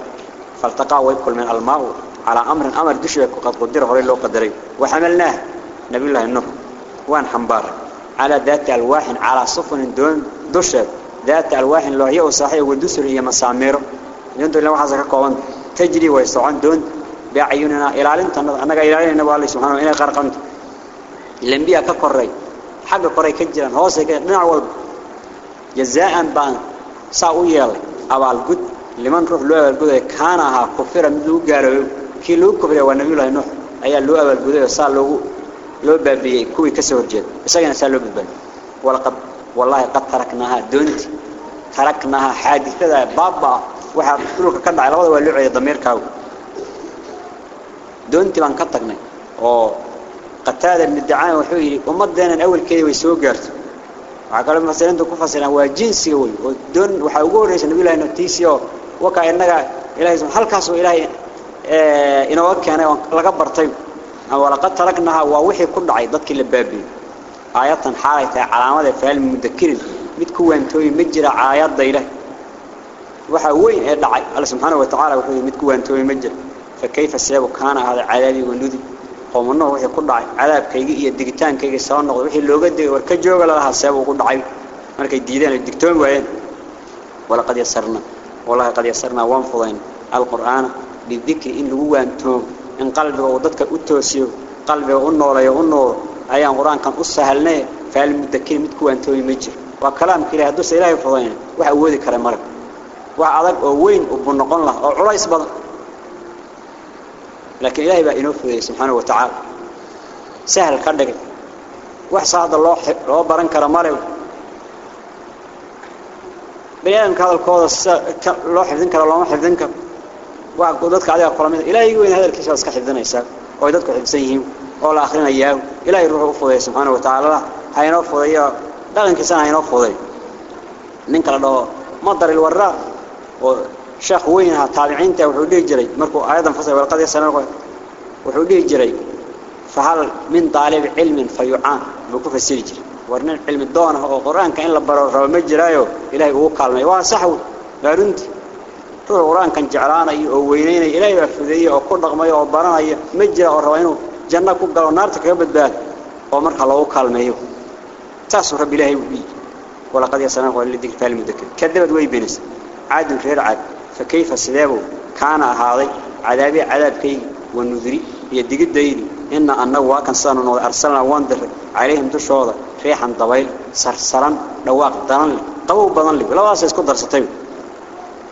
Faltaqaa way kulmeen almaa على أمر أمر دشوا قد قدر هوري لو قدري وحملناه نبي الله النوح وان حنبار على ذات الواح على صفن دون دشر ذات الواح لو هي وصحيح ودسر هي مسامير يندو لو حاسك كوان تجري ويسعون دون بعيوننا إلى أنت أنا إلى أن الله سبحانه وتعالى قرقمت الأنبياء كقري حق قري كجرا هو سيك نعول جزاء بان ساويل أبال قد لمن روح لو أبال قد كانها كفر من لو قارو kii lagu kufriya waa nabi ilaahay nuux ayaa loo abaalguday saa loogu loo baabiyay kuwii ka soo horjeed isagana saa loo badbaadiyay walaqad wallahi qad taraknaha doonti taraknaha xaadithada baaba waxa dhulka ka dhacay labada waa ceeyay dameerkaagu doonti baan ka tagnay oo qataada midcaan wuxuu yiri ummadeenan awalkeedii way soo gaartay horeysay nabi ilaahay naftiisii oo waka inaga ilaahay halkaas oo ilaahay inoo keenay laga bartay wala qad taraknaha waa wixii ku dhacay dadkii la baabiyay aayatan xaalayta calaamada faal mudakirin mid ku waantooy ma jira aayada ilaahay waxa weyn ee dhacay Allah subhanahu wa ta'ala wuxuu mid ku waantooy ma jira fa kayfa sayabu kana hada cadabi wa nudi qomno wixii ku dhacay cadaabkayga iyo digitaankayga soo noqday wixii looga digay war ka jooga laha sayabu ku dhacay markay diideen digtoon waayeen wala qad yasarna wallahi qad yasarna waan fudayn القرآن بالذكر إن لو أنتم إن قلبه وضدك أتوسيو قلبه النور يا النور أي القرآن كان أسهلنا فالمذكر متكو أنتم يمجر وكلام كله هدوس إلهي فضينا وحودي كلام مرك وعذاب وين وبنقول الله لكن إلهي بقى في سبحانه وتعالى. سهل كده. وحصاد الله رب رنك رمالي بيان كذا الكود الله حفظنك الله ما حفظنك وعقودتك عليها قرامين إلهي يقول هذا الكشف اسكح حفظنا يساب وعيدتك حفظيهم أول آخرين أيام إلهي روح أفضي سبحانه وتعالى. هين أفضي دقن كسان هين أفضي ننك الله مضر الورا شيخ وينها تابعين توحيد الجري مركو أيضا فصل ولقد يسأل الغوي وحيد الجري فهل من طالب علم فيعان؟ بكوف السجل ورنا علم الدون هو القرآن كإلا برر مجرايو إلهي هو قال ما يواسحو بعدين روح القرآن كان جعلان أي وينين إلهي بفدي أو كل رقم أي أبران أي مجرا أو روينو جنة كوكب النار تكيب الدال أمر خلاه هو قال ما يو تأسر بلهي ولقد يسأل الغوي الذي كفال المذكر كذبت وين عاد في العاد kaana ahaaday cadaabi cadaabkay wa nudri iyo digidaydi inna annagu waa kan saanu noo arsalna waan dir calayhim dushooda riixan dabayl sarsaran dhawaaq daran qabow badan leh labadaas isku darsatay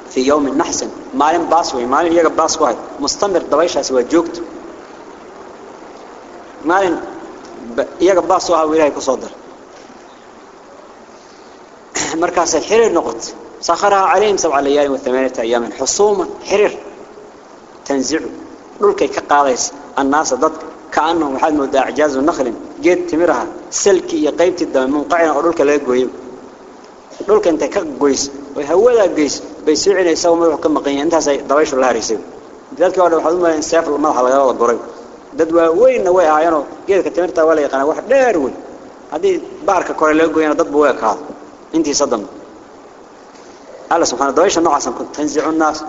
في يوم النحس مالين باس وي مالين يجا باس واحد مستمر دبيشة سوى جوكت مالين يجا باس واحد ويلاهي كصدر مركز الحرير نقط سخرها عليهم سبع ليال وثمانية أيام. حصوما حرير تنزع. دولكي كقاضيس الناس ضد كأنهم واحد مدى إعجاز النخل جيت تمرها. سلكي يقيبت الدم منقعنا ودولك لا يقويب دولك انت كقويس. وهودا قيس بيسوعنا يسوي ما يحكم مقيم. انت سي ضويش الله ريسو dadka waa waxa uu ma insaaf madaxa laga wada goray dad waa weyn way ahaayeen geedka timirta wala yaqaan wax dheer weyn hadii baarka kore laga gooyana subhanahu wa ta'ala noocaas ku tanzicu naas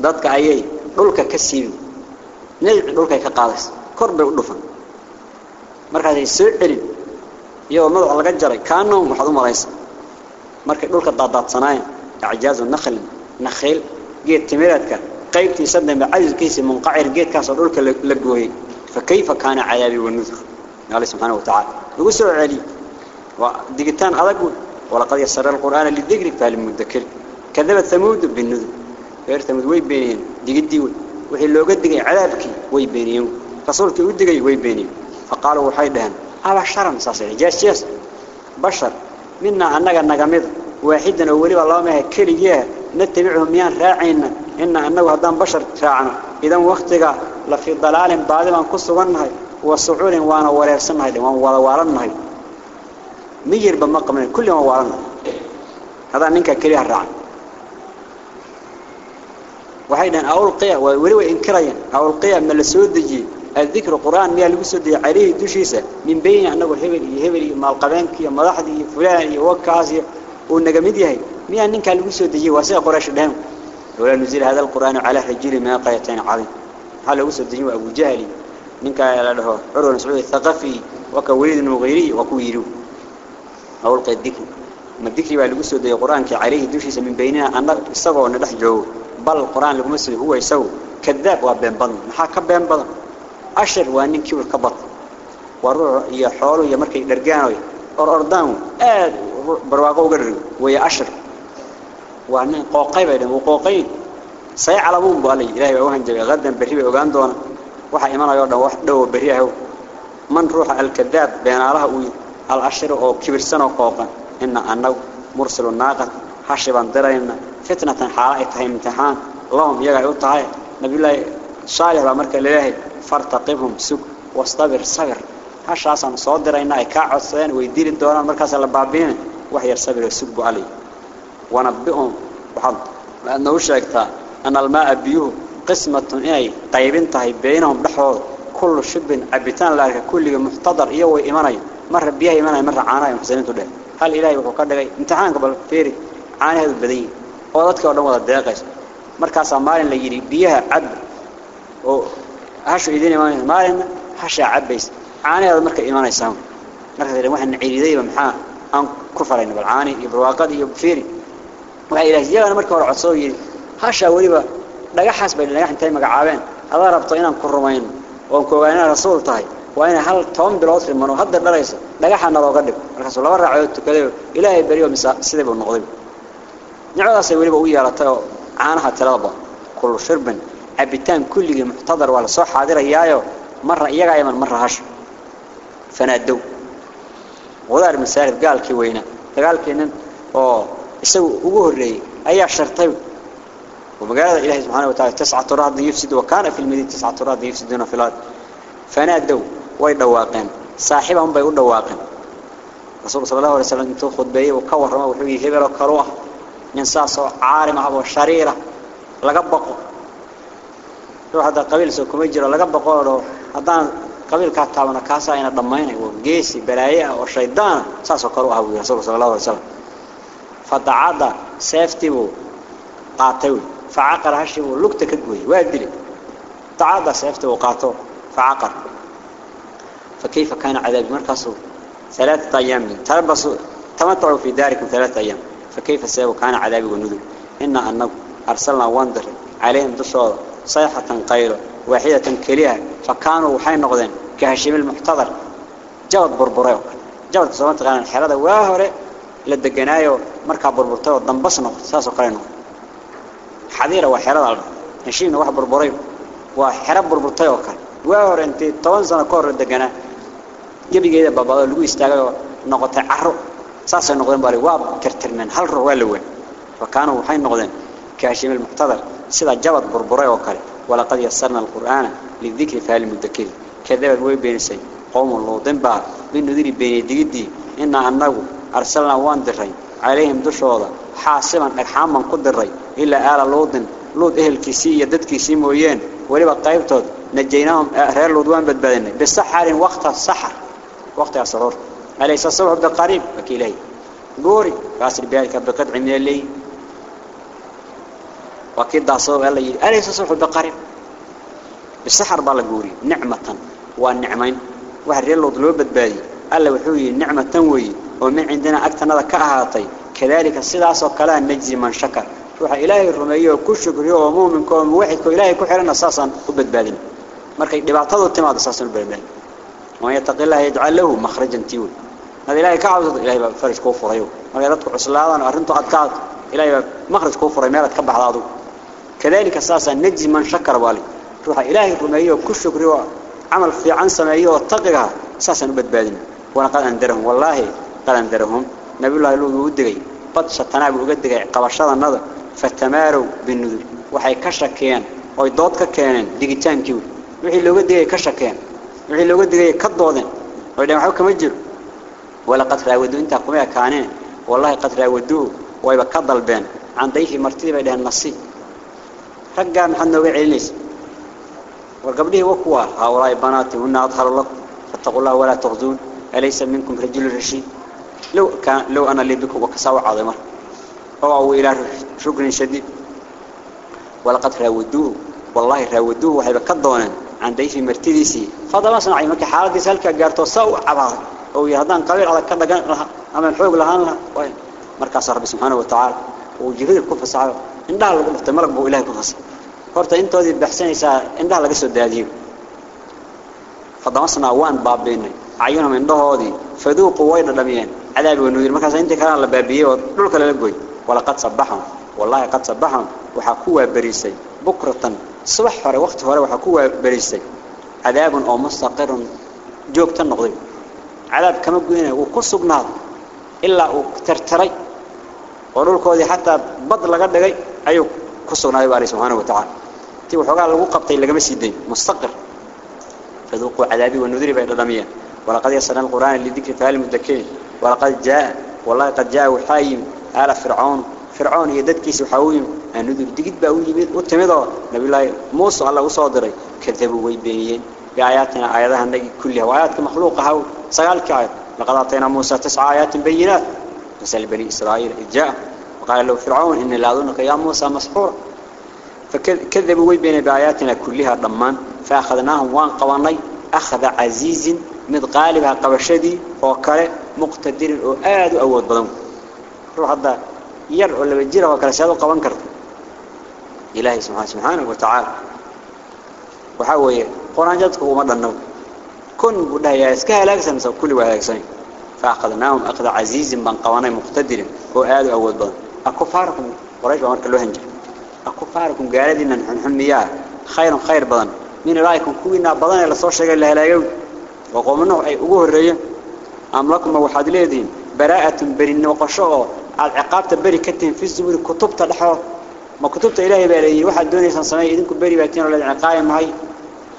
dadka ayay dhulka ka siibi neeyd dhulka ka qaadays kor bay u dhufan markaas ay soo celin iyo madaxa laga jaray kaano waxa u maraysa markay dhulka daadaadsanaayeen icjaazu nakhl nakhil geed timiradka qaybtii saddex cajilkiisa munqacir geedkaas oo dhulka la gooyay fa kayfa kaana cadaabi wa nudhr Allah subhanahu wa ta'ala ugu soo celi waa digitaan adag almudakkir kadaba thamud bin nudhr feer thamud way beeniyeen digidii wixii looga digay cadaabkii way beeniyeen rasuulkii u digay way beeniyeen faqaalu waxay dhahan aba sharan saasay jaas jaas bashar منا أنك نجمد واحدا أولي والله ما كليه نتبعهم ميان راعينا إن أنه هدان بشر راعنا إذا وقتك لفي ضلال بعد ما نقص وصعود وانا ورسنا هذا وأنا هذا مير بمقام كل ما وارنا هذا منك كليه الرعن وحيدا أولقيا ولو إنكريا. أولقيا من السودجي الذكر القرآن ميا لو سودي عليه دوشيسة. من بين أنه هبل هبل ما القبانك يا ملاحدي فلان يوكاسي ونجمد يهي. ميا نك لو سودي واسع قريش دهم ولا نزل هذا القرآن على رجل ما قيتين عظيم. هل لو سودي أبو جهلي نك له عرون سعود الثقفي وكوليد وغيره وكويرو أولقيا الذكر ما الذكر بقى لو سودي القرآن عليه دوشيسة من بيننا. أن استغوا ندح جو. بل القرآن مسلم هو يسوي. كذاب وبين بضن محا كبين بضن أشر وأنين كيور كبط. وروح يحولوا يمركي درجانوي أر أردان آد برواقو قرر. ويا أشر. وأنين قوقي بينهم وقوقين سيعلمون بالي. إلهي وهن جبي غدا بريبي وقان دونا. وحا إيمانا يورنا وحده بريبه من روح الكذاب بين الله الأشر أو كبر سنة وقوقا إن أنه مرسل الناقة حشبا درينا فتنة حالة تهي امتحان. اللهم يقع يوتهاي نبي الله صالح بأمرك لله فارتقبهم سوق واصطبر صبر. هشاسان صادر إن أي كعصين ويدير الدوران مركز البابين وحير صبر يسوق عليه ونبئهم بحض لأنه شاكتا أن الماء بيوه قسمة إني طيبين تهي بينهم بحوض كل شب عبتان لك كل محتضر إيوه مرة بيها يمنع مرة عانا يمحسنين تودين هل إلهي وقوكا دقاي امتحان قبل فيري عانا هذا البدي وضعتك وردوم وضع الدقاش مركا سامالين لجيري بيها عد. وهاشو إذين يمنع مالين هاشا عد بيس. عانا هذا مركا إيمانا يسام مركا ذلك محن عيري ذي بمحان أن كفرين بالعاني يبرواقات يبفيري وهي إلهي أنا مركا ورع صويري هاشا وليبا لقا حاسبا لنا يحن تاني مقعابين. هذا ربطينا نكرمين ونكوغينا رسول طايب وأنا هل توم بالوصف منو هذا الرئيس لقاح أنا راقدك الرسول الله رعيت كذا إلى بريو مس سلب النقضي نعوض سوي له ويا رتاو عنها تلابا. كل شرب. عبتان كل محتضر ولا صح هذا رجاجه مرة يجا يمن مرة هش. فنأدو. وذا المسار قال كي وينا قال كي نن أو سو وجهري أي عشر طيب. وبقال إلهي سبحانه وتعالى تسعة تراد يفسد. وكان في المدينة تسعة تراد يفسدون في الأرض. فنادوا way dhawaaqeen. Saaxiiba unbay u dhawaaqeen. Rasuulka sala allahu alay slam intuu khudbeeyey uu ka warramo wuxuu yihi hebelo kalu ah nin saasoo caalim ah oo shariirah laga baqo. Ruu haddaa qabiilsoo kuma jiro laga baqoodhoo haddaan qabiilkaa taabana kaasaa ina dhammaynay oo geesi balaaye ah oo shaydaana saasoo kalu ah buu yihi rasulka sala allahu alay slam fadacada seeftii buu qaatay wy facaqara hashii buu lugta ka gooyey waa dili dacada seeftii buu qaato facaqar فكيف كان عذاب مركزه ثلاثة أيام؟ تربصوا تمتعوا في داركم ثلاثة أيام. فكيف سيبوا كان عذابي والنذر إنا أنه أرسلنا واندر عليهم دشور صيحة قيلة واحدة كليها فكانوا وحين نقضين. كهشيم المحتضر. جود بربريو. جود سوانت غانا الحرادة واهوري لدقنايو مركا بربرتيو ضنبسنا ساسو قرينو حذيرة وحرادة هشيمنا واحد بربريو. وحراب بربرتيو كان. واهوري انتي طوان سنة كور لدقنا جبي جيدا بابا لغو يستاقيو نقطة عرو. ساسا نقدين باري واب ترترمن هل رو والوين وكانوا وحين نقدين كاشيم المقتدر. سيدا جبت بربري وكالي ولقد يسرنا القرآن للذكر فهل المدكر. كذب الوي بين سي. قوم اللوضين بار بالنذير بين ديدي إنا أنه أرسلنا وان درين عليهم دشوضا حاسما أكحاما قدرين إلا آل اللوضين لود إهل كيسي يدد كيسي مويين. وليبا قايبتود نجيناهم أهرير لودوان بدبادين بالسحر وقت السحر. وقت السرور أليس الصبح بقريب فكيلي قوري. قاسر بيالك بقطع من الليل وكيد دا صوب الله يجي أليس الصبح السحر بالقوري نعمة. والنعمين وهرين لو ضلوب بدبادي الله وحوي نعمة تنوي. ومن عندنا أكثر نذا كأهاتي. كذلك السداس وكلام نجزي من شكر. روح إلهي الرمية وكل شكر هو مؤمن كون واحد كو إلهي كحرنا أساسا. وبدبادين مركي دبعتضو التماد أساسا. وبدبادين ومن يتق الله يجعل له مخرجا تيول هذا إلهي كعوض إلهي فرج كوفر أيوه. ما يردك عسلادا أرنتو قد كاد إلهي مخرج كوفر مالت كبح هذا. كذلك أساسا نجزي من شكر والي روح إلهي الرمية وكل شكر هو عمل في عن سمعية واتقها. أساسا نبدبادين ولقد أنذرهم والله قد أنذرهم نبي الله لو ودغي بطش تناب ودغي قبشده ندا فتماروا بالنذر. oo dood ka keeneen digitaankii wixii looga digay ka shakeen وحي لوغو ديغاي كدودن أو ديما خو كما جير ولا قد راودو انت قومي كانين والله قد راودو واي با كدلبن عن ديشي مرتي باي دهن نسي رغا محنا و عيليس وقبلي وكوا ها ولاي بناتي هنا أظهر لكم فتقول الله ولا تخزون. أليس منكم رجل رشيد؟ لو كان لو أنا اللي بكم وكساو عاده مر أو أو إلى شكر شديد. ولقد راودوه والله راودوه وهي كدونه عن ديفي مرتديسي فضل صنعي مركي حالتي سالكا قارتو سو عباد أو يهدان قبيل على كذا لها اما الحوق لهان لها مركز رب سبحانه وتعالى وجبريل كفر صعب ان ده لو قلت ملك بو اله كفر horta intoodii baxsanaysaa indhaha laga soo daadiyo fadamasna waan baabiinay ayuna indhahoodii faduuqu way dhadhamiyeen cadaabi wanu yiri markaas intii kala la baabiyay oo dhulka la goy wala qad sabaxan wallahi qad sabaxan waxa ku waabarisay bukratan صبح فر وقت فر وحكوا بريستي عذاب أو مستقر جوب تنقضي. عذاب كم جينا وقص جناد إلا وترتري ورولك هذه حتى بدل قد جاي أيو قص جناد باري سبحانه وتعالى. تقول حقا الوقت اللي جمس يدين مستقر. فذوقوا عذابي والنذري بين الدمية ولقد يصل القرآن لذكر فعل المذكرين ولقد جاء والله قد جاء وحايم. على فرعون. فرعون يددك سحاويم النذر دقيت بأولي وتمضى نبي الله موسى الله وصادري. كذبوا ويبينين بآياتنا آياتها النبي كلها. وآيات مخلوقة هاو. سقالك آيات لقد أعطينا موسى تسع آيات بينات. مثل بني إسرائيل إذ جاء. وقال له فرعون إن لا أظنك يا موسى مسحورا فكذبوا ويبين بآياتنا كلها ضمان. فأخذناهم وان قواني. أخذ عزيز مد غالبها قبشدي. وكره مقتدر. وآد أول بضم روح اللي بجيره وكره سيادو قوان كرت إلهي سبحانه, وتعالى. وحاوي قرآن جدك ومدى النوم. كن بده يا اسكها لاكسن سو كل وهاكسن فأخذناهم أخذ عزيز من قواني مقتدر. وآد أول بضم أكفاركم قريش ومرك اللوهنجر أكفاركم قالدين حمياه خير خير بدن من رأيكم كوينا بدن صور شيء اللي هلاقوا وقومنا أي أجوه الرجال أم لكم وحد ليدين براءة برين كتبت إلهي بلي واحد دوني سنسمي إذنكم بري باتين ولا العقاية معي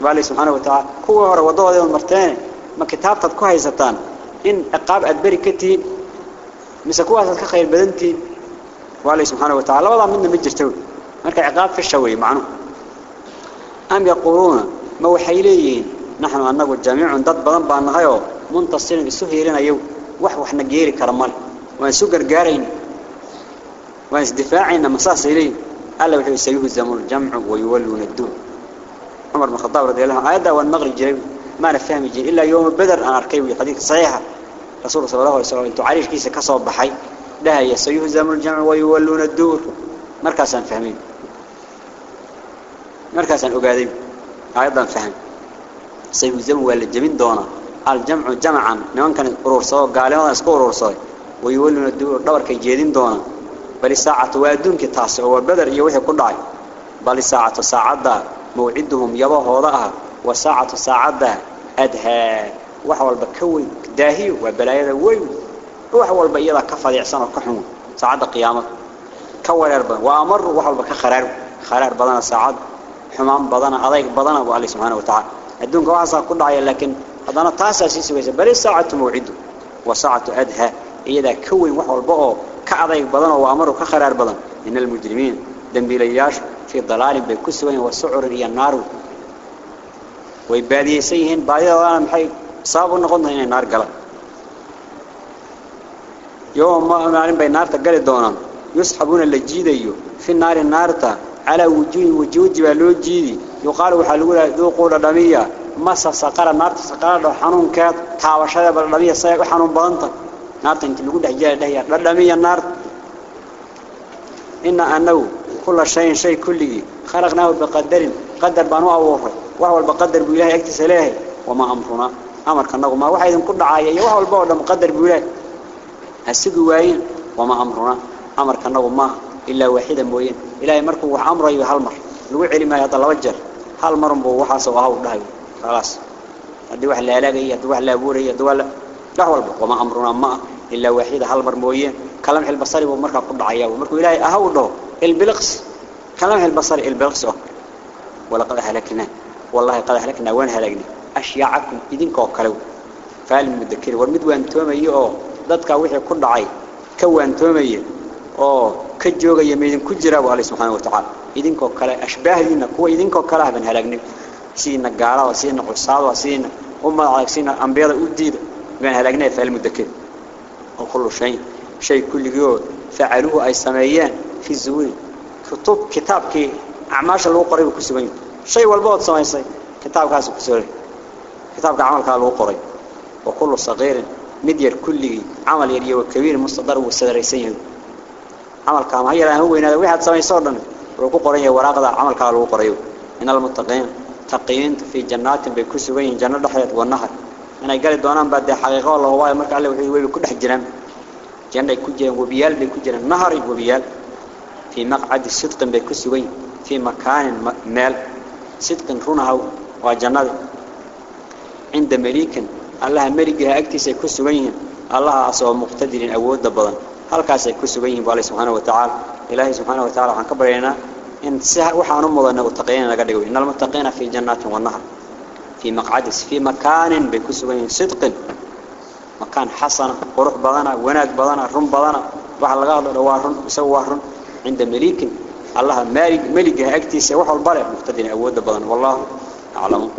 بالله سبحانه وتعالى هو هو وضوء ذي المرتين ما كتاب تدكوها يستان إن عقاب أدبري كتين مسكوها تدكخير بدنتين بالله سبحانه وتعالى وضع منا مجرتون marka ciqaab fi am yaquluna ma waxay leeyihiin nahnu anagu jamiicun dad badan baan nahay oo muntasirin isu heerinayo wax waxna geeri kara mal waan isu gargaarayn waan isdifaacayna masaas ilayhi alla wuxuu isagu zamul jamcu wa yuwalluna ad-dun Umar bin Khattab radiyallahu anhu ayada waan وانسوكر قارين وانس دفاعين مصاص إليه. ألا بحيو سيوه الزمون الجمع ويولون الدور عمر بن الخطاب رضي الله عنه هذا والمغرب جريب ما نفهم يجي إلا يوم بدر أنا أركيه ويقديك صحيحة. رسول صلى الله عليه وسلم أنتو عارف كيسة كسوا بحي. ده هي سيوه الزمون الجمع ويولون الدون. مركزا فهمين. مركزا أقادم أيضا فهم. سيوه الزمون والجمين دونا. الجمع جمعا. نوان كان رورصو قال لهم أسكو رورصوي yabahooda ah wa saacatu saacadda adhaa wax walba ka weyn daahiyo waa balaayada weyn wax walba iyada ka fadiicsan oo ka xun saacadda qiyaamada ka wareer badan waa amar wax walba ka kharaar kharaar badana saacad xumaan badana adayg badana waa Allah subhanahu wa ta'ala adduunka waxa ku dhacay laakiin hadana taas asii sugaysa bari saacatu mawcidu wa saacatu adha iyada إذا كوي وحول بقى كعضي بدن وأمره كخرار بدن إن المجرمين دمبيل ياش في ضلال بكسوه وسعر هي النار. ويبادي سيهن بعيدا وأنا محي صابوا النقود هنا النار قلق يوم ما نعلم بين نار تقل يسحبون الجيد أيو. في النار النار على وجوه وجوه جبالو الجيد يقالوا حلولا ذوقوا لدمية مسا سقال النار تسقال الحنون كات. تعوشها بالدمية سيقو حنون بانتا بانتا نار تنتي لقود حجال دهيا الدمية النار. إن أنه كل شيء شيء كله خلقناه بقدر قدر بانو أوفر وهو البقدر بإله يكتس إلهي وما أمرنا. أمر كنه ما واحد كل عاية وهو البعد مقدر بإله هسجوا وين؟ وما أمرنا. أمر كنه ما إلا واحدا موين إلهي مركو وح أمره هالمر لو علم ما يتلوجر هالمر بو وحاس وهاو دهي. خلاص. هدي واحد لا لاقي هدي واحد لا بوري هدي لا والله وما أمرنا ما إلا واحدة هل مرمويين كلام البصري ومركا قد عياه ومركو إلهي أهوده البلقس كلام البصري البلقس ولقد هلكنا. والله قد هلكنا. وين هلكنا؟ أشياعكم. إذن كوكلو. فالمذكر والمدوان تومي أو. ضدك وحي كل عي كوان تومي أو. كجوغا يميدن كجرا والله سبحانه وتعالى. إذن كوكلا. أشباه لنا كو. إذن كوكلا. بن هلكنا. سينا قارا. وسينا قصاد. وسينا أمة. على سينا أنبياء. أديد بن هلكنا فالمذكر وكل شيء شيء كل يوم فعلوه أي سمايان في الزوين. كتب كتابك أعماش اللي قريب كسبين شيء والبعض سمايسي كتاب كاس كسوري كتابك عمل كان قريب وكل صغير مدير كل عمل يريه وكبير مستدر وسدريسين عمل كان هي هو إن واحد سمايسي صورنا. وكو قرية وراقة عمل كان قريب إن المتقين تقيين في جنات بكسبين جنة دحية والنهر. أنا قال دونان بعد حقيقة والله هو مرك عليه وحي كل حجران جنة كجران وبيال بكجران نهر وبيال في مقعد صدق بكسوين في مكان مال صدق رونها وجنة عند مليك الله ملكها أكتس كسوين الله أصاب مقتدر أود بدن هل كاس كسوين بالله سبحانه وتعالى إلهي سبحانه وتعالى عن كبرنا إن سه وحنا مضنا وتقينا لقدر إن المتقين في جنات والنهر في مقعد في مكان بكسبين صدق. مكان حسن قرح بضانا وناك بضانا رم بضانا وحا لغاضة روارن وسوارن عند مليك الله مالك مليك هكتي سيوح البرع مفتدين أود بضانا والله أعلم.